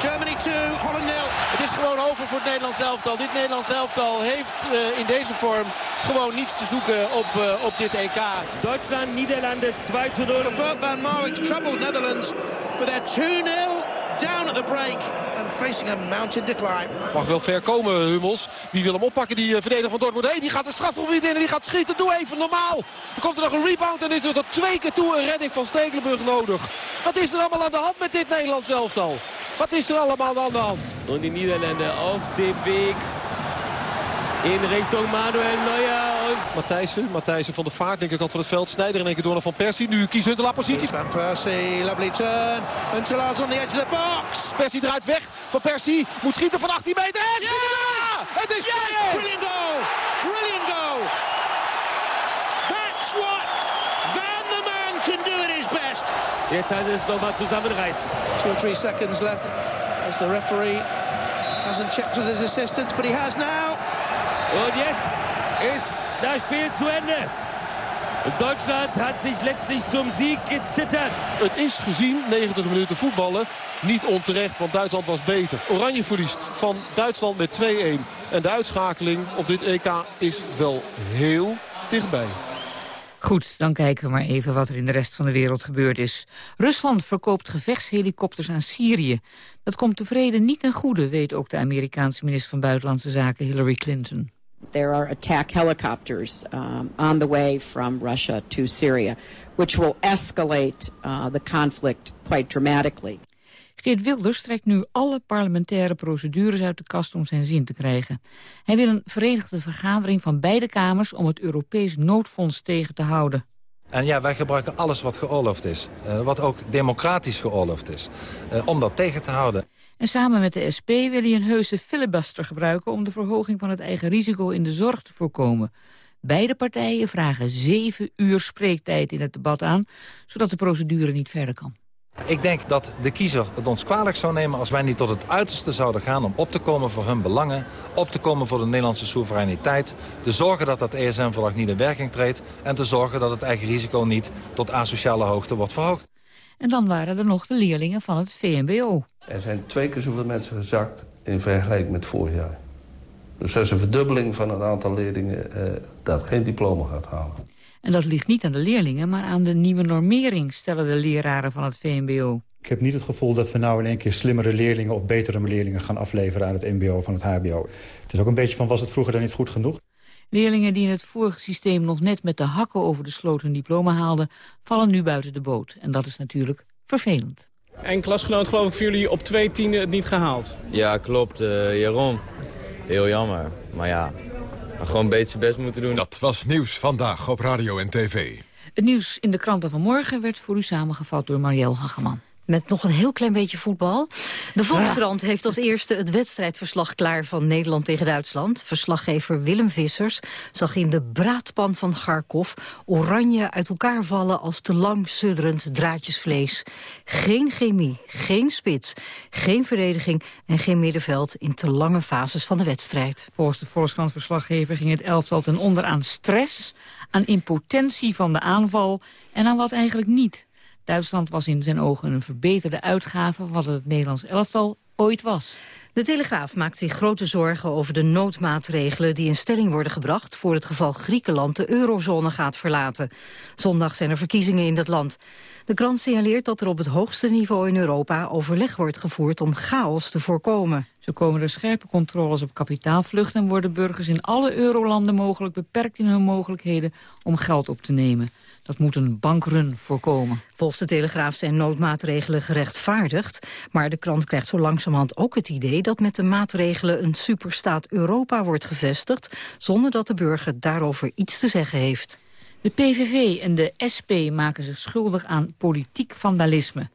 Germany 2, Holland 0. Het is gewoon over voor het Nederlands elftal. Dit Nederlands elftal heeft uh, in deze vorm gewoon niets te zoeken op, uh, op dit EK. Duitsland, Nederlanden 2 0. For Bert van Marwijk troubled Netherlands. But they're 2-0 down at the break. Facing a mountain decline. Mag wel ver komen, Hummels. Wie wil hem oppakken, die uh, verdediger van Dortmund. Hey, die gaat de strafgebied in en die gaat schieten. Doe even normaal. Dan komt er nog een rebound en is er tot twee keer toe een redding van Stekelenburg nodig. Wat is er allemaal aan de hand met dit Nederlands elftal? Wat is er allemaal aan de hand? En die Nederlanden op de weg in richting Manuel Neuer. Matthijssen, Matthijssen van de Vaart, linkerkant van het veld. Snijder in één keer door naar Van Persie. Nu kiest Huntelaar positie. Van Persie, lovely turn. Huntelaar's on the edge of the box. Persie draait weg. Van Persie moet schieten van 18 meter. En ja! Het is yes! Brilliant goal. Brilliant goal. That's what Van the Man can do at his best. Jetzt heißt es nochmal zusammenreißen. Two or three seconds left as the referee hasn't checked with his assistants, but he has now. Und jetzt ist das Spiel zu Ende. Deutschland hat sich letztlich zum Sieg gezittert. Het is gezien, 90 minuten voetballen, niet onterecht, want Duitsland was beter. Oranje verliest van Duitsland met 2-1. En de uitschakeling op dit EK is wel heel dichtbij. Goed, dan kijken we maar even wat er in de rest van de wereld gebeurd is. Rusland verkoopt gevechtshelikopters aan Syrië. Dat komt tevreden niet ten goede, weet ook de Amerikaanse minister van Buitenlandse Zaken Hillary Clinton. There are attack helicopters um, on the way from Russia to Syria, which will escalate uh, the conflict quite dramatically. Geert Wilders trekt nu alle parlementaire procedures uit de kast om zijn zin te krijgen. Hij wil een verenigde vergadering van beide kamers om het Europees noodfonds tegen te houden. En ja, wij gebruiken alles wat geoorloofd is. Uh, wat ook democratisch geoorloofd is. Uh, om dat tegen te houden. En samen met de SP wil hij een heuse filibuster gebruiken... om de verhoging van het eigen risico in de zorg te voorkomen. Beide partijen vragen zeven uur spreektijd in het debat aan... zodat de procedure niet verder kan. Ik denk dat de kiezer het ons kwalijk zou nemen als wij niet tot het uiterste zouden gaan om op te komen voor hun belangen, op te komen voor de Nederlandse soevereiniteit, te zorgen dat dat ESM-verdrag niet in werking treedt en te zorgen dat het eigen risico niet tot asociale hoogte wordt verhoogd. En dan waren er nog de leerlingen van het VMBO. Er zijn twee keer zoveel mensen gezakt in vergelijking met vorig jaar. Dus dat is een verdubbeling van het aantal leerlingen eh, dat geen diploma gaat halen. En dat ligt niet aan de leerlingen, maar aan de nieuwe normering... stellen de leraren van het VMBO. Ik heb niet het gevoel dat we nou in één keer slimmere leerlingen... of betere leerlingen gaan afleveren aan het mbo van het hbo. Het is ook een beetje van, was het vroeger dan niet goed genoeg? Leerlingen die in het vorige systeem nog net met de hakken over de sloot hun diploma haalden... vallen nu buiten de boot. En dat is natuurlijk vervelend. En klasgenoot geloof ik voor jullie op twee tienden het niet gehaald. Ja, klopt. Uh, Jeroen. Heel jammer. Maar ja, gewoon een beetje best moeten doen. Dat was Nieuws Vandaag op Radio en TV. Het nieuws in de kranten van morgen werd voor u samengevat door Marielle Hageman. Met nog een heel klein beetje voetbal. De Volkskrant heeft als eerste het wedstrijdverslag klaar van Nederland tegen Duitsland. Verslaggever Willem Vissers zag in de braadpan van Garkov oranje uit elkaar vallen als te lang sudderend draadjesvlees. Geen chemie, geen spits, geen verdediging en geen middenveld in te lange fases van de wedstrijd. Volgens de Volkskrant-verslaggever ging het elftal ten onder aan stress, aan impotentie van de aanval en aan wat eigenlijk niet. Duitsland was in zijn ogen een verbeterde uitgave van wat het Nederlands elftal ooit was. De Telegraaf maakt zich grote zorgen over de noodmaatregelen die in stelling worden gebracht voor het geval Griekenland de eurozone gaat verlaten. Zondag zijn er verkiezingen in dat land. De krant signaleert dat er op het hoogste niveau in Europa overleg wordt gevoerd om chaos te voorkomen. Zo komen er scherpe controles op kapitaalvluchten en worden burgers in alle eurolanden mogelijk beperkt in hun mogelijkheden om geld op te nemen. Dat moet een bankrun voorkomen. Volgens de Telegraaf zijn noodmaatregelen gerechtvaardigd. Maar de krant krijgt zo langzamerhand ook het idee... dat met de maatregelen een superstaat Europa wordt gevestigd... zonder dat de burger daarover iets te zeggen heeft. De PVV en de SP maken zich schuldig aan politiek vandalisme.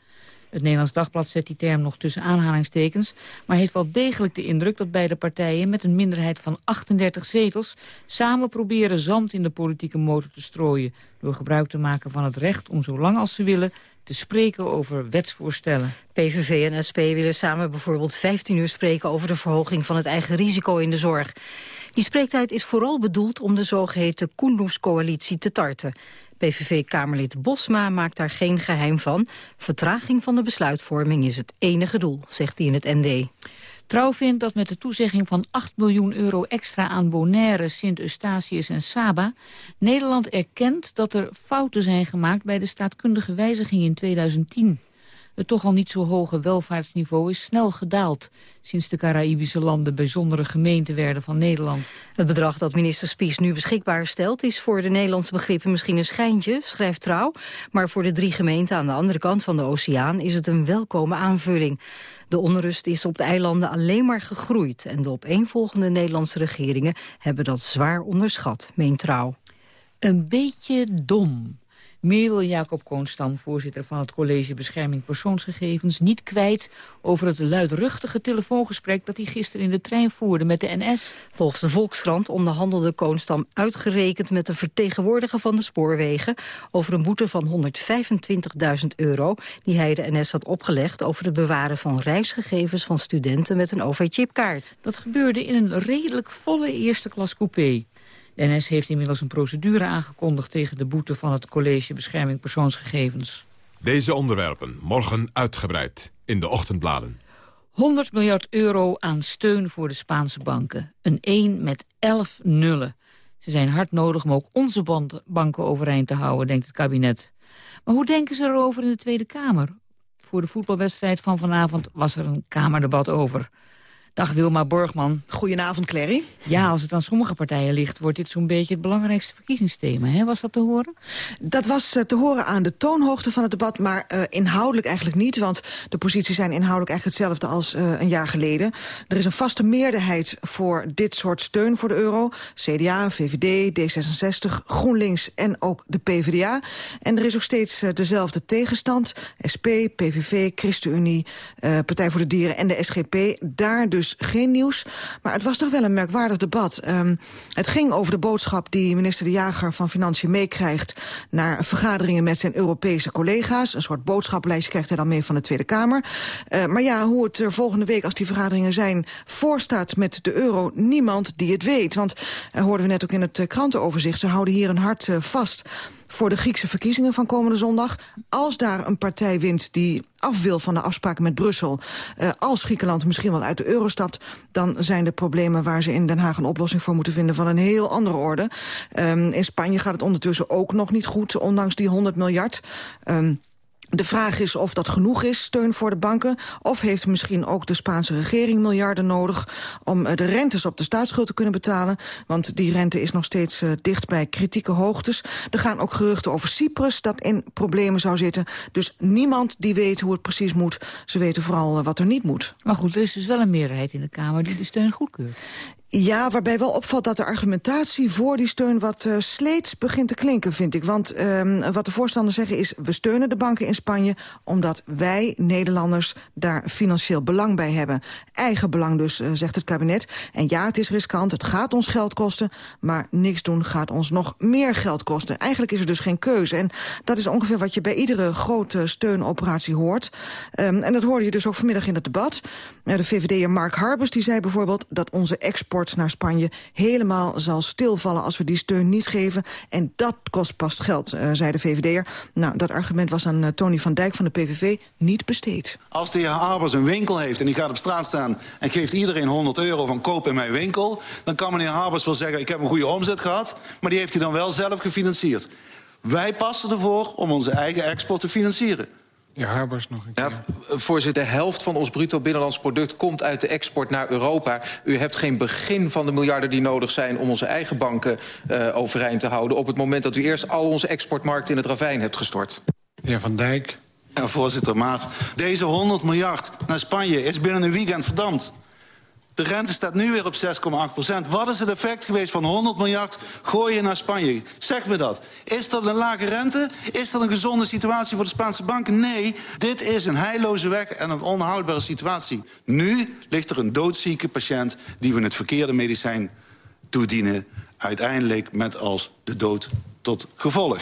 Het Nederlands Dagblad zet die term nog tussen aanhalingstekens... maar heeft wel degelijk de indruk dat beide partijen... met een minderheid van 38 zetels... samen proberen zand in de politieke motor te strooien... door gebruik te maken van het recht om zo lang als ze willen... te spreken over wetsvoorstellen. PVV en SP willen samen bijvoorbeeld 15 uur spreken... over de verhoging van het eigen risico in de zorg. Die spreektijd is vooral bedoeld om de zogeheten Kunduz-coalitie te tarten. PVV-kamerlid Bosma maakt daar geen geheim van. Vertraging van de besluitvorming is het enige doel, zegt hij in het ND. Trouw vindt dat met de toezegging van 8 miljoen euro extra aan Bonaire, Sint-Eustatius en Saba... Nederland erkent dat er fouten zijn gemaakt bij de staatkundige wijziging in 2010. Het toch al niet zo hoge welvaartsniveau is snel gedaald... sinds de Caraïbische landen bijzondere gemeente werden van Nederland. Het bedrag dat minister Spies nu beschikbaar stelt... is voor de Nederlandse begrippen misschien een schijntje, schrijft Trouw. Maar voor de drie gemeenten aan de andere kant van de oceaan... is het een welkome aanvulling. De onrust is op de eilanden alleen maar gegroeid... en de opeenvolgende Nederlandse regeringen hebben dat zwaar onderschat, meent Trouw. Een beetje dom. Meer wil Jacob Koonstam, voorzitter van het College Bescherming Persoonsgegevens... niet kwijt over het luidruchtige telefoongesprek... dat hij gisteren in de trein voerde met de NS. Volgens de Volkskrant onderhandelde Koonstam uitgerekend... met de vertegenwoordiger van de spoorwegen... over een boete van 125.000 euro... die hij de NS had opgelegd over het bewaren van reisgegevens... van studenten met een OV-chipkaart. Dat gebeurde in een redelijk volle eerste klas coupé. De NS heeft inmiddels een procedure aangekondigd tegen de boete van het College Bescherming Persoonsgegevens. Deze onderwerpen morgen uitgebreid in de ochtendbladen. 100 miljard euro aan steun voor de Spaanse banken. Een 1 met 11 nullen. Ze zijn hard nodig om ook onze banken overeind te houden, denkt het kabinet. Maar hoe denken ze erover in de Tweede Kamer? Voor de voetbalwedstrijd van vanavond was er een Kamerdebat over. Dag Wilma Borgman. Goedenavond, Clary. Ja, als het aan sommige partijen ligt... wordt dit zo'n beetje het belangrijkste verkiezingsthema. Hè? Was dat te horen? Dat was uh, te horen aan de toonhoogte van het debat... maar uh, inhoudelijk eigenlijk niet. Want de posities zijn inhoudelijk eigenlijk hetzelfde als uh, een jaar geleden. Er is een vaste meerderheid voor dit soort steun voor de euro. CDA, VVD, D66, GroenLinks en ook de PvdA. En er is ook steeds dezelfde tegenstand. SP, PVV, ChristenUnie, Partij voor de Dieren en de SGP. Daar dus geen nieuws. Maar het was toch wel een merkwaardig debat. Ehm, het ging over de boodschap die minister De Jager van Financiën meekrijgt... naar vergaderingen met zijn Europese collega's. Een soort boodschaplijstje krijgt hij dan mee van de Tweede Kamer. Uh, maar ja, hoe het er volgende week, als die vergaderingen zijn... voorstaat met de euro, niemand die het weet. Want, uh, hoorden we net ook in het uh, krantenoverzicht... ze houden hier een hart vast voor de Griekse verkiezingen van komende zondag. Als daar een partij wint die af wil van de afspraken met Brussel... Uh, als Griekenland misschien wel uit de euro stapt... dan zijn de problemen waar ze in Den Haag een oplossing voor moeten vinden... van een heel andere orde. Um, in Spanje gaat het ondertussen ook nog niet goed, ondanks die 100 miljard... Um, de vraag is of dat genoeg is, steun voor de banken... of heeft misschien ook de Spaanse regering miljarden nodig... om de rentes op de staatsschuld te kunnen betalen. Want die rente is nog steeds uh, dicht bij kritieke hoogtes. Er gaan ook geruchten over Cyprus dat in problemen zou zitten. Dus niemand die weet hoe het precies moet. Ze weten vooral uh, wat er niet moet. Maar goed, er is dus wel een meerderheid in de Kamer die de steun goedkeurt. Ja, waarbij wel opvalt dat de argumentatie voor die steun wat uh, sleets begint te klinken, vind ik. Want um, wat de voorstanders zeggen is, we steunen de banken in Spanje... omdat wij, Nederlanders, daar financieel belang bij hebben. Eigen belang dus, uh, zegt het kabinet. En ja, het is riskant, het gaat ons geld kosten... maar niks doen gaat ons nog meer geld kosten. Eigenlijk is er dus geen keuze. En dat is ongeveer wat je bij iedere grote steunoperatie hoort. Um, en dat hoorde je dus ook vanmiddag in het debat. De VVD'er Mark Harbers die zei bijvoorbeeld dat onze export naar Spanje helemaal zal stilvallen als we die steun niet geven. En dat kost pas geld, uh, zei de VVD'er. Nou, dat argument was aan uh, Tony van Dijk van de PVV niet besteed. Als de heer Harbers een winkel heeft en die gaat op straat staan... en geeft iedereen 100 euro van koop in mijn winkel... dan kan meneer Harbers wel zeggen, ik heb een goede omzet gehad... maar die heeft hij dan wel zelf gefinancierd. Wij passen ervoor om onze eigen export te financieren. Ja, Harbers nog een keer. Ja, voorzitter, de helft van ons bruto binnenlands product komt uit de export naar Europa. U hebt geen begin van de miljarden die nodig zijn om onze eigen banken uh, overeind te houden... op het moment dat u eerst al onze exportmarkten in het ravijn hebt gestort. De heer Van Dijk. Ja, voorzitter, maar deze 100 miljard naar Spanje is binnen een weekend verdampt. De rente staat nu weer op 6,8 procent. Wat is het effect geweest van 100 miljard gooien naar Spanje? Zeg me dat. Is dat een lage rente? Is dat een gezonde situatie voor de Spaanse banken? Nee, dit is een heilloze weg en een onhoudbare situatie. Nu ligt er een doodzieke patiënt die we het verkeerde medicijn toedienen. Uiteindelijk met als de dood tot gevolg.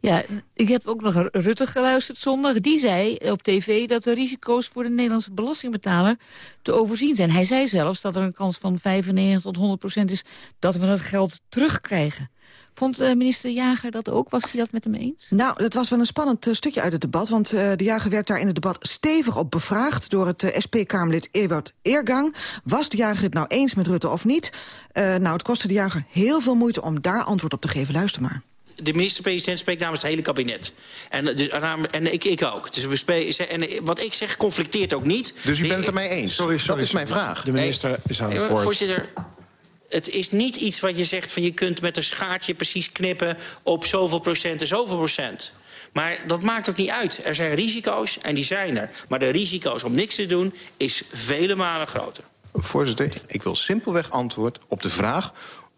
Ja, ik heb ook nog Rutte geluisterd zondag. Die zei op tv dat de risico's voor de Nederlandse belastingbetaler te overzien zijn. Hij zei zelfs dat er een kans van 95 tot 100 procent is dat we het geld terugkrijgen. Vond uh, minister Jager dat ook? Was hij dat met hem eens? Nou, dat was wel een spannend uh, stukje uit het debat. Want uh, de Jager werd daar in het debat stevig op bevraagd... door het SP-Kamerlid Ewart Eergang. Was de Jager het nou eens met Rutte of niet? nou, het kostte de Jager heel veel moeite om daar antwoord op te geven. Luister maar de minister-president spreekt namens het hele kabinet. En, dus, en ik, ik ook. Dus we spreken, en wat ik zeg conflicteert ook niet. Dus u bent het ermee eens? Sorry, sorry, dat is mijn vraag. De minister is aan het woord. Voorzitter, het is niet iets wat je zegt van je kunt met een schaartje precies knippen op zoveel procent en zoveel procent. Maar dat maakt ook niet uit. Er zijn risico's en die zijn er. Maar de risico's om niks te doen is vele malen groter. Voorzitter, ik wil simpelweg antwoord op de vraag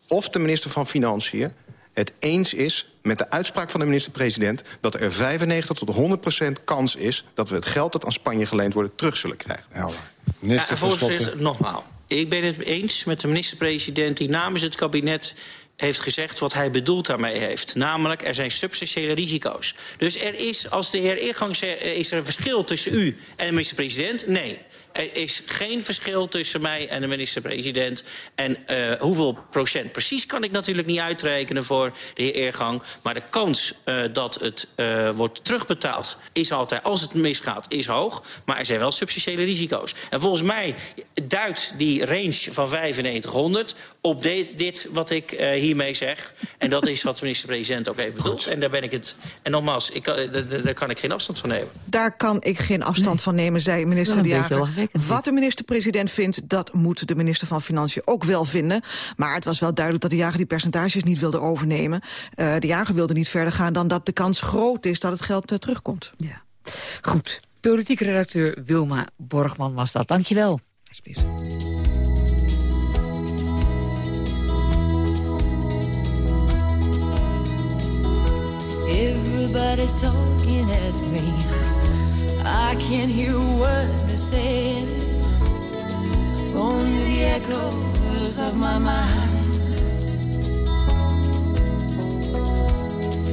of de minister van Financiën het eens is met de uitspraak van de minister-president... dat er 95 tot 100 procent kans is... dat we het geld dat aan Spanje geleend wordt terug zullen krijgen. Helder. Ja, voorzitter, nogmaals. Ik ben het eens met de minister-president die namens het kabinet heeft gezegd wat hij bedoeld daarmee heeft. Namelijk, er zijn substantiële risico's. Dus er is, als de heer Eergang zegt, is er een verschil tussen u en de minister-president? Nee. Er is geen verschil tussen mij en de minister-president. En uh, hoeveel procent precies kan ik natuurlijk niet uitrekenen voor de heer Eergang. Maar de kans uh, dat het uh, wordt terugbetaald is altijd, als het misgaat, is hoog. Maar er zijn wel substantiële risico's. En volgens mij duidt die range van 9500 op de, dit wat ik uh, hiermee zeg. En dat is wat de minister-president ook even bedoelt. En daar ben ik het. En nogmaals, ik, daar kan ik geen afstand van nemen. Daar kan ik geen afstand nee. van nemen, zei minister De Jager. Wat de minister-president vindt, dat moet de minister van Financiën ook wel vinden. Maar het was wel duidelijk dat de jager die percentages niet wilde overnemen. Uh, de jager wilde niet verder gaan dan dat de kans groot is dat het geld uh, terugkomt. Ja. Goed. Politiek redacteur Wilma Borgman was dat. Dank je wel. Alsjeblieft. Everybody's talking at me I can't hear what they're saying Only the echoes of my mind.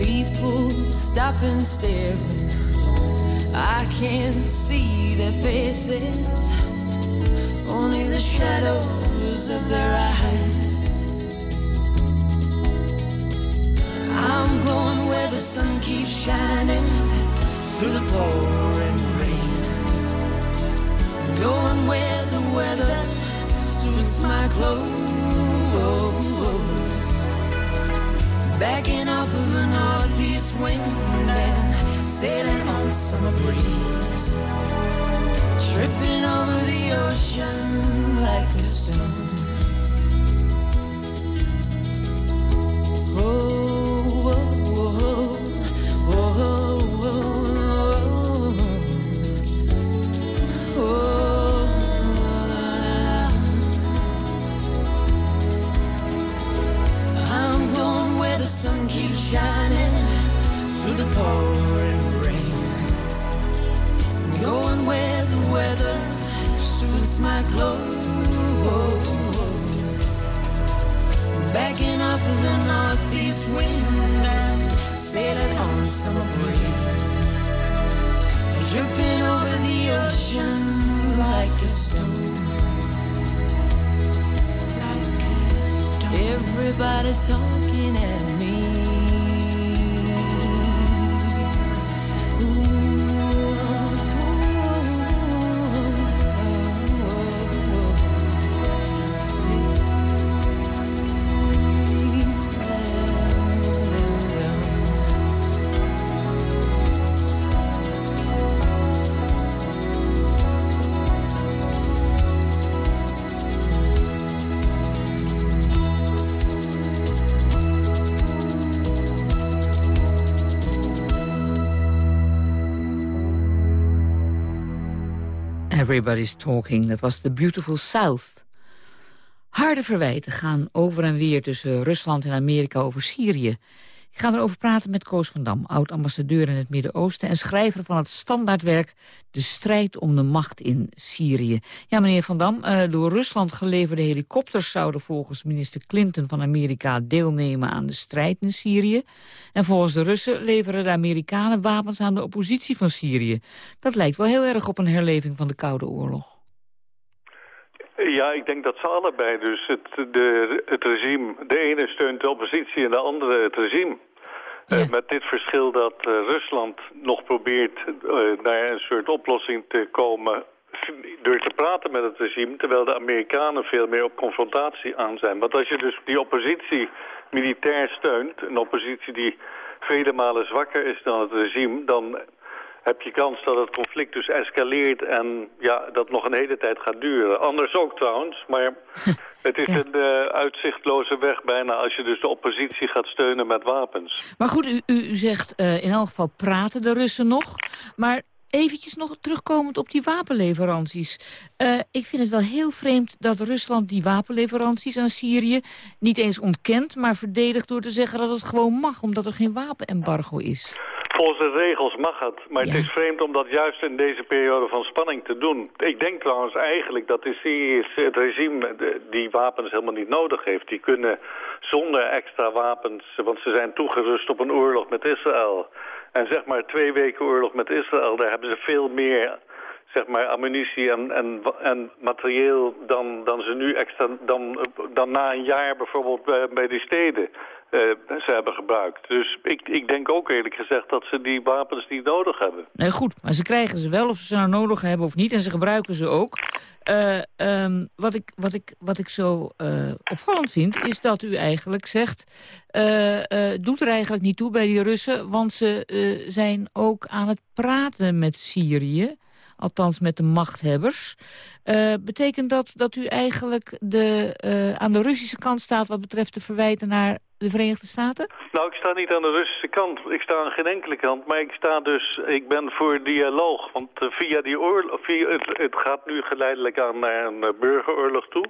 People stop and stare. I can't see their faces, only the shadows of their eyes. I'm going where the sun keeps shining through the pouring rain. Going where the weather suits my clothes. Backing off of the northeast wind and sailing on summer breeze. Tripping over the ocean like a stone. Everybody's Talking, dat was The Beautiful South. Harde verwijten gaan over en weer tussen Rusland en Amerika over Syrië. Ik ga erover praten met Koos van Dam, oud-ambassadeur in het Midden-Oosten... en schrijver van het standaardwerk De strijd om de macht in Syrië. Ja, meneer van Dam, uh, door Rusland geleverde helikopters... zouden volgens minister Clinton van Amerika deelnemen aan de strijd in Syrië. En volgens de Russen leveren de Amerikanen wapens aan de oppositie van Syrië. Dat lijkt wel heel erg op een herleving van de Koude Oorlog. Ja, ik denk dat ze allebei dus het, de, het regime, de ene steunt de oppositie en de andere het regime. Ja. Uh, met dit verschil dat uh, Rusland nog probeert uh, naar een soort oplossing te komen door te praten met het regime, terwijl de Amerikanen veel meer op confrontatie aan zijn. Want als je dus die oppositie militair steunt, een oppositie die vele malen zwakker is dan het regime, dan heb je kans dat het conflict dus escaleert en ja, dat nog een hele tijd gaat duren. Anders ook trouwens, maar <laughs> het is ja. een uh, uitzichtloze weg bijna als je dus de oppositie gaat steunen met wapens. Maar goed, u, u zegt uh, in elk geval praten de Russen nog, maar eventjes nog terugkomend op die wapenleveranties. Uh, ik vind het wel heel vreemd dat Rusland die wapenleveranties aan Syrië niet eens ontkent, maar verdedigt door te zeggen dat het gewoon mag, omdat er geen wapenembargo is. Volgens de regels mag het, maar ja. het is vreemd om dat juist in deze periode van spanning te doen. Ik denk trouwens eigenlijk dat de Syriërs, het regime die wapens helemaal niet nodig heeft. Die kunnen zonder extra wapens, want ze zijn toegerust op een oorlog met Israël. En zeg maar twee weken oorlog met Israël, daar hebben ze veel meer zeg maar, ammunitie en, en, en materieel dan, dan ze nu extra, dan, dan na een jaar bijvoorbeeld bij, bij die steden ze hebben gebruikt. Dus ik, ik denk ook eerlijk gezegd dat ze die wapens niet nodig hebben. Nee, goed, maar ze krijgen ze wel of ze ze nou nodig hebben of niet en ze gebruiken ze ook. Uh, um, wat, ik, wat, ik, wat ik zo uh, opvallend vind, is dat u eigenlijk zegt... doet er eigenlijk niet toe bij die Russen, want ze zijn ook aan het praten met Syrië althans met de machthebbers. Betekent dat dat u eigenlijk de, aan de Russische kant staat... wat betreft de verwijten naar de Verenigde Staten? Nou, ik sta niet aan de Russische kant. Ik sta aan geen enkele kant. Maar ik sta dus, ik ben voor dialoog. Want uh, via die oorlog, via, het, het, gaat nu geleidelijk aan naar een burgeroorlog toe.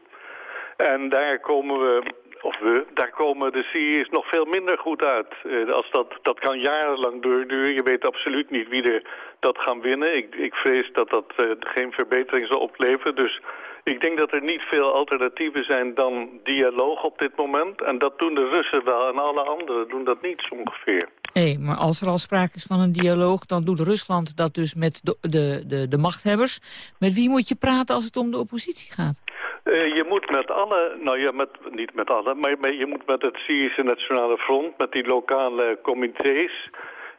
En daar komen we of we, daar komen de Syriërs nog veel minder goed uit. Uh, als dat, dat kan jarenlang doorduren. Je weet absoluut niet wie er dat gaan winnen. Ik, ik vrees dat dat geen verbetering zal opleveren. Dus ik denk dat er niet veel alternatieven zijn dan dialoog op dit moment. En dat doen de Russen wel en alle anderen doen dat niet zo ongeveer. Nee, maar als er al sprake is van een dialoog... dan doet Rusland dat dus met de, de, de, de machthebbers. Met wie moet je praten als het om de oppositie gaat? Uh, je moet met alle, nou ja, met, niet met alle, maar, maar je moet met het Syrische Nationale Front, met die lokale comité's.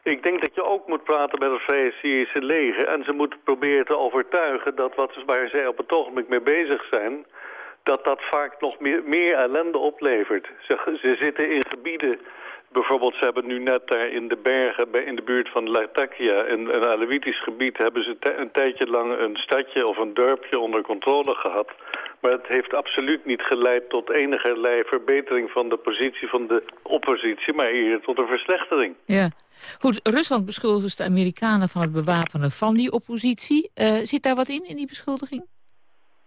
Ik denk dat je ook moet praten met het Vrije Syrische leger. En ze moeten proberen te overtuigen dat wat, waar zij op het ogenblik mee bezig zijn... dat dat vaak nog meer, meer ellende oplevert. Ze, ze zitten in gebieden Bijvoorbeeld, ze hebben nu net daar in de bergen, in de buurt van Latakia, in een gebied, hebben ze een tijdje lang een stadje of een dorpje onder controle gehad. Maar het heeft absoluut niet geleid tot enige verbetering van de positie van de oppositie, maar eerder tot een verslechtering. Ja. Goed, Rusland beschuldigt de Amerikanen van het bewapenen van die oppositie. Uh, zit daar wat in, in die beschuldiging?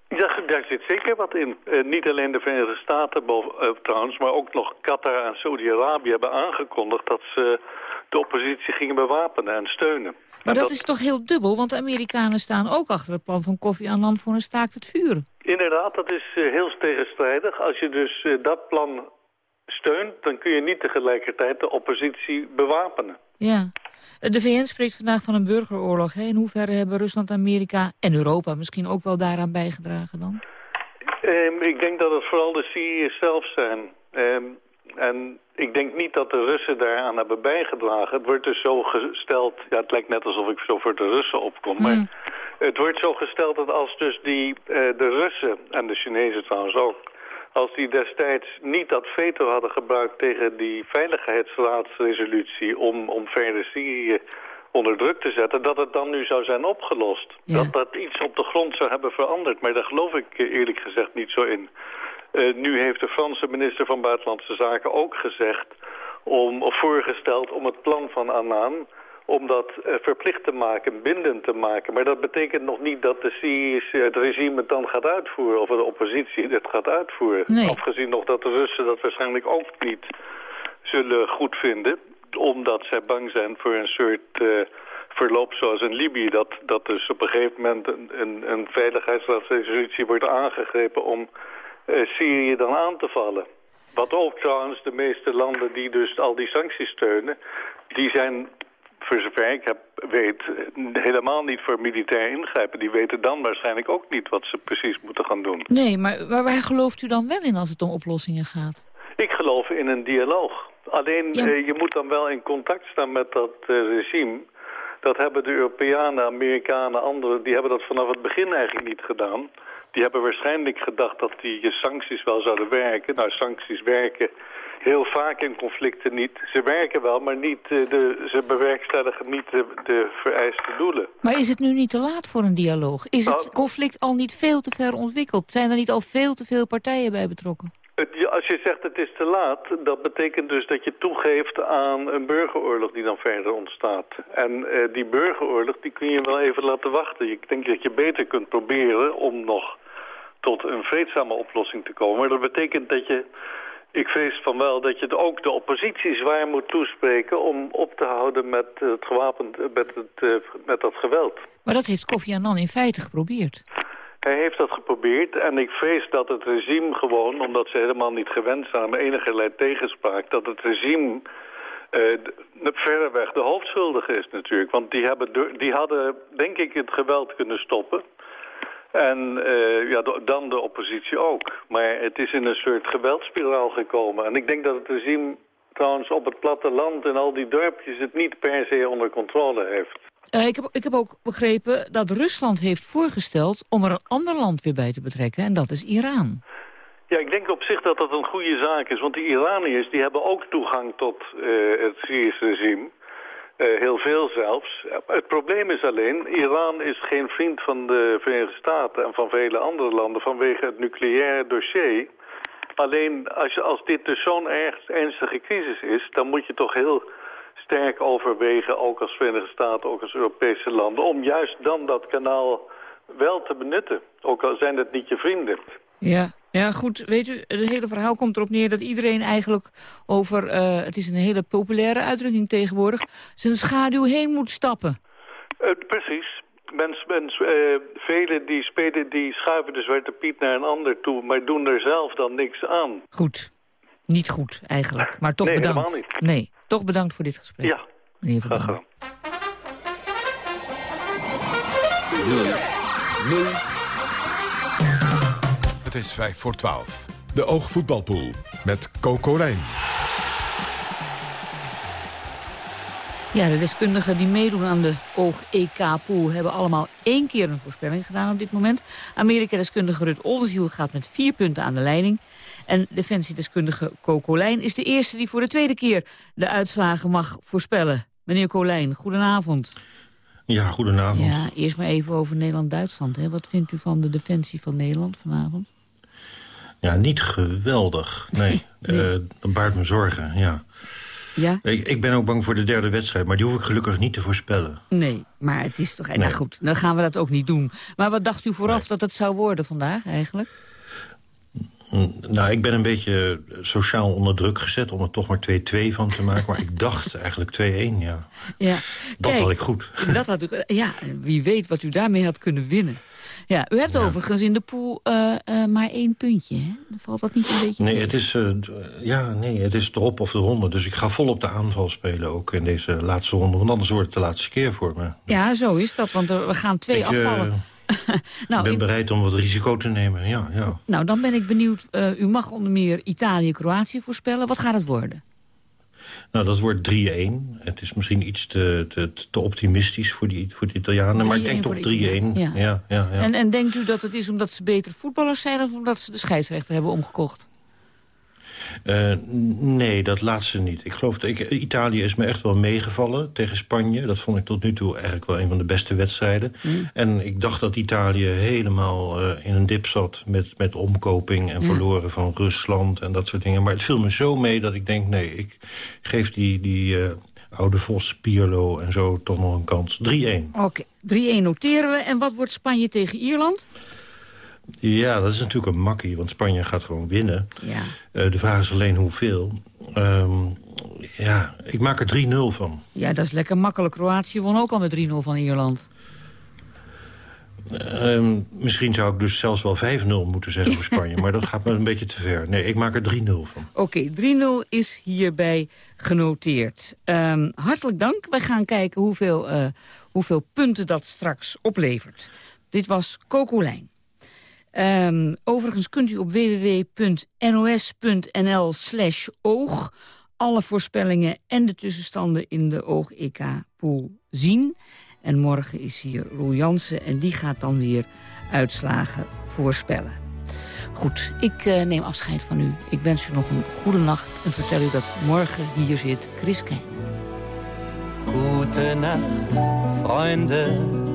Ja, daar zit zeker wat in. Uh, niet alleen de Verenigde Staten uh, trouwens, maar ook nog Qatar en Saudi-Arabië hebben aangekondigd dat ze de oppositie gingen bewapenen en steunen. Maar dat, is toch heel dubbel, want de Amerikanen staan ook achter het plan van Kofi Annan voor een staakt het vuren. Inderdaad, dat is uh, heel tegenstrijdig. Als je dus dat plan steunt, dan kun je niet tegelijkertijd de oppositie bewapenen. Ja. De VN spreekt vandaag van een burgeroorlog. Hè? In hoeverre hebben Rusland, Amerika en Europa misschien ook wel daaraan bijgedragen dan? Um, ik denk dat het vooral de Syriërs zelf zijn. Um, en ik denk niet dat de Russen daaraan hebben bijgedragen. Het wordt dus zo gesteld... Ja, het lijkt net alsof ik zo voor de Russen opkom. Maar mm. het wordt zo gesteld dat als dus die, uh, de Russen... en de Chinezen trouwens ook als die destijds niet dat veto hadden gebruikt tegen die veiligheidsraadsresolutie om, om verder Syrië onder druk te zetten, dat het dan nu zou zijn opgelost. Dat dat iets op de grond zou hebben veranderd. Maar daar geloof ik eerlijk gezegd niet zo in. Uh, nu heeft de Franse minister van Buitenlandse Zaken ook gezegd, om, of voorgesteld om het plan van Annan om dat uh, verplicht te maken, bindend te maken. Maar dat betekent nog niet dat de Syrische, het regime het dan gaat uitvoeren... of de oppositie het gaat uitvoeren. Nee. Afgezien nog dat de Russen dat waarschijnlijk ook niet zullen goedvinden... omdat zij bang zijn voor een soort uh, verloop zoals in Libië... Dat, dat dus op een gegeven moment een, een, een veiligheidsraadsresolutie wordt aangegrepen... om uh, Syrië dan aan te vallen. Wat ook trouwens de meeste landen die dus al die sancties steunen... die zijn voor zover ik heb, weet, helemaal niet voor militair ingrijpen. Die weten dan waarschijnlijk ook niet wat ze precies moeten gaan doen. Nee, maar waar, gelooft u dan wel in als het om oplossingen gaat? Ik geloof in een dialoog. Alleen, eh, je moet dan wel in contact staan met dat uh, regime. Dat hebben de Europeanen, Amerikanen, anderen... die hebben dat vanaf het begin eigenlijk niet gedaan. Die hebben waarschijnlijk gedacht dat die sancties wel zouden werken. Nou, sancties werken heel vaak in conflicten niet. Ze werken wel, maar niet, eh, de, ze bewerkstelligen niet de, de, vereiste doelen. Maar is het nu niet te laat voor een dialoog? Is het nou- conflict al niet veel te ver ontwikkeld? Zijn er niet al veel te veel partijen bij betrokken? Het, als je zegt het is te laat, dat betekent dus dat je toegeeft aan een burgeroorlog die dan verder ontstaat. En uh, die burgeroorlog die kun je wel even laten wachten. Ik denk dat je beter kunt proberen om nog tot een vreedzame oplossing te komen. Maar dat betekent dat je ik vrees van wel dat je ook de oppositie zwaar moet toespreken... om op te houden met, het gewapend, met, het, eh, met dat geweld. Maar dat heeft Kofi Annan in feite geprobeerd. Hij heeft dat geprobeerd en ik vrees dat het regime gewoon... omdat ze helemaal niet gewend zijn aan enige tegenspraak... dat het regime uh, verreweg de hoofdschuldige is natuurlijk. Want die, hebben, die hadden, denk ik, het geweld kunnen stoppen... En uh, ja, dan de oppositie ook. Maar het is in een soort geweldspiraal gekomen. En ik denk dat het regime trouwens op het platteland en al die dorpjes het niet per se onder controle heeft. Uh, ik, heb, ik heb ook begrepen dat Rusland heeft voorgesteld om er een ander land weer bij te betrekken. En dat is Iran. Ja, ik denk op zich dat dat een goede zaak is. Want die Iraniërs die hebben ook toegang tot uh, het Syrische regime. Uh, heel veel zelfs. Het probleem is alleen, Iran is geen vriend van de Verenigde Staten en van vele andere landen vanwege het nucleaire dossier. Alleen als, als dit dus zo'n ernstige crisis is, dan moet je toch heel sterk overwegen, ook als Verenigde Staten, ook als Europese landen, om juist dan dat kanaal wel te benutten. Ook al zijn het niet je vrienden. Ja, Ja, goed, weet u, het hele verhaal komt erop neer dat iedereen eigenlijk over... Uh, het is een hele populaire uitdrukking tegenwoordig... zijn schaduw heen moet stappen. Uh, precies. Mens, mens, uh, velen die, spelen, die schuiven de Zwarte Piet naar een ander toe... maar doen er zelf dan niks aan. Goed. Niet goed, eigenlijk. Maar toch nee, bedankt. niet. Nee, toch bedankt voor dit gesprek. Ja. Meneer Van is 5 voor 12. De oogvoetbalpool met Coco Lijn. Ja, de deskundigen die meedoen aan de Oog-EK-pool... hebben allemaal één keer een voorspelling gedaan op dit moment. Amerika-deskundige Rut Oldenziel gaat met vier punten aan de leiding. En defensiedeskundige Co Colijn is de eerste die voor de tweede keer... de uitslagen mag voorspellen. Meneer Colijn, goedenavond. Ja, goedenavond. Ja, eerst maar even over Nederland-Duitsland. Wat vindt u van de defensie van Nederland vanavond? Ja, niet geweldig. Nee, <laughs> nee. Uh, dat baart me zorgen, ja. Ja? Ik, ik, ben ook bang voor de derde wedstrijd, maar die hoef ik gelukkig niet te voorspellen. Nee, maar het is toch... Nee. Nou goed, dan gaan we dat ook niet doen. Maar wat dacht u vooraf nee. dat het zou worden vandaag eigenlijk? Nou, ik ben een beetje sociaal onder druk gezet om er toch maar 2-2 van te maken. Maar ik <laughs> dacht eigenlijk 2-1, ja. ja. Dat Kijk, had ik goed. Dat had u, ja, wie weet wat u daarmee had kunnen winnen. Ja, u hebt ja. overigens in de pool uh, uh, maar één puntje, hè? Valt dat niet een beetje Nee, het is, uh, ja, nee, het is erop of eronder. Dus ik ga vol op de aanval spelen, ook in deze laatste ronde. Want anders wordt het de laatste keer voor me. Ja, zo is dat, want we gaan twee ik, afvallen. <laughs> nou, ik ben bereid om wat risico te nemen, ja. ja. Nou, dan ben ik benieuwd. U mag onder meer Italië-Kroatië voorspellen. Wat gaat het worden? Nou, dat wordt 3-1. Het is misschien iets te, te, te optimistisch voor, die, voor de Italianen. Maar ik denk toch 3-1. Ja. Ja. Ja, ja, en, en denkt u dat het is omdat ze betere voetballers zijn... of omdat ze de scheidsrechter hebben omgekocht? Uh, nee, dat laatste niet. Ik geloof dat ik, Italië is me echt wel meegevallen tegen Spanje. Dat vond ik tot nu toe eigenlijk wel een van de beste wedstrijden. Mm. En ik dacht dat Italië helemaal uh, in een dip zat met, met omkoping... en mm. verloren van Rusland en dat soort dingen. Maar het viel me zo mee dat ik denk, nee, ik geef die... die uh, Oude Vos, Pirlo en zo toch nog een kans. 3-1. Oké, okay. 3-1 noteren we. En wat wordt Spanje tegen Ierland? Ja, dat is natuurlijk een makkie, want Spanje gaat gewoon winnen. Ja. Uh, de vraag is alleen hoeveel. Um, ja, ik maak er 3-0 van. Ja, dat is lekker makkelijk. Kroatië won ook al met 3-0 van Ierland. Um, misschien zou ik dus zelfs wel 5-0 moeten zeggen voor Spanje. <laughs> maar dat gaat me een beetje te ver. Nee, ik maak er 3-0 van. Oké, okay, 3-0 is hierbij genoteerd. Um, hartelijk dank. We gaan kijken hoeveel, uh, hoeveel punten dat straks oplevert. Dit was Kokolijn. Um, overigens kunt u op www.nos.nl slash oog... alle voorspellingen en de tussenstanden in de Oog-EK-pool zien. En morgen is hier Roel Jansen en die gaat dan weer uitslagen voorspellen. Goed, ik uh, neem afscheid van u. Ik wens u nog een goede nacht en vertel u dat morgen hier zit Chris Keijn. Gute Nacht, Freunde.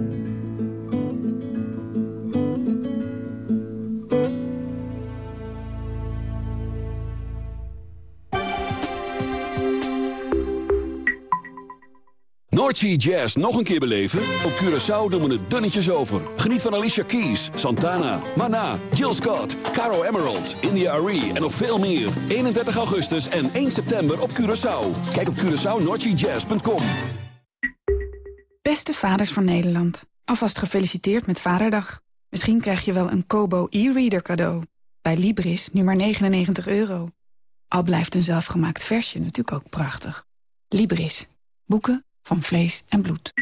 Jazz nog een keer beleven? Op Curaçao doen we het dunnetjes over. Geniet van Alicia Keys, Santana, Mana, Jill Scott, Caro Emerald, India Arie en nog veel meer. 31 augustus en 1 september op Curaçao. Kijk op CuraçaoNoordseaJazz.com. Beste vaders van Nederland. Alvast gefeliciteerd met Vaderdag. Misschien krijg je wel een Kobo e-reader cadeau. Bij Libris nu maar 99 euro. Al blijft een zelfgemaakt versje natuurlijk ook prachtig. Libris. Boeken van vlees en bloed.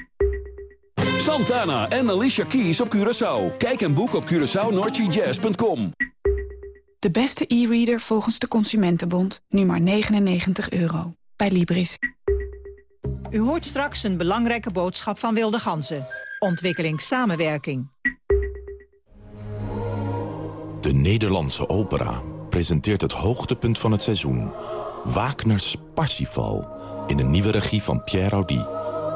Santana en Alicia Keys op Curaçao. Kijk en boek op CuraçaoNordGJazz.com. De beste e-reader volgens de Consumentenbond. Nu maar 99 euro. Bij Libris. U hoort straks een belangrijke boodschap van Wilde Ganzen. Ontwikkeling samenwerking. De Nederlandse opera presenteert het hoogtepunt van het seizoen. Wagner's Parsifal in een nieuwe regie van Pierre Audi.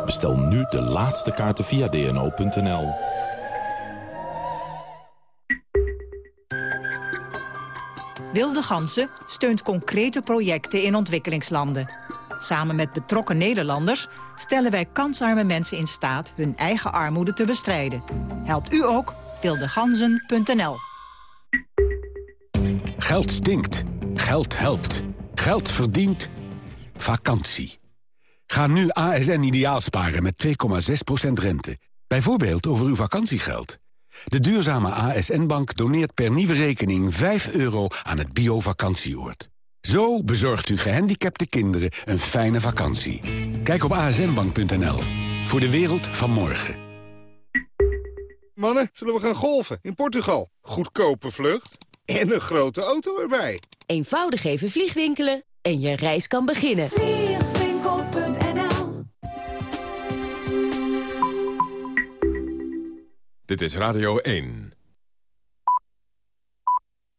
Bestel nu de laatste kaarten via dno.nl. Wilde Gansen steunt concrete projecten in ontwikkelingslanden. Samen met betrokken Nederlanders stellen wij kansarme mensen in staat hun eigen armoede te bestrijden. Helpt u ook? wildeganzen.nl Geld stinkt. Geld helpt. Geld verdient. Vakantie. Ga nu ASN ideaal sparen met 2,6% rente. Bijvoorbeeld over uw vakantiegeld. De duurzame ASN-bank doneert per nieuwe rekening 5 euro aan het bio-vakantieoord. Zo bezorgt u gehandicapte kinderen een fijne vakantie. Kijk op asnbank.nl. Voor de wereld van morgen. Mannen, zullen we gaan golfen in Portugal? Goedkope vlucht en een grote auto erbij. Eenvoudig even vliegwinkelen en je reis kan beginnen. Dit is Radio 1.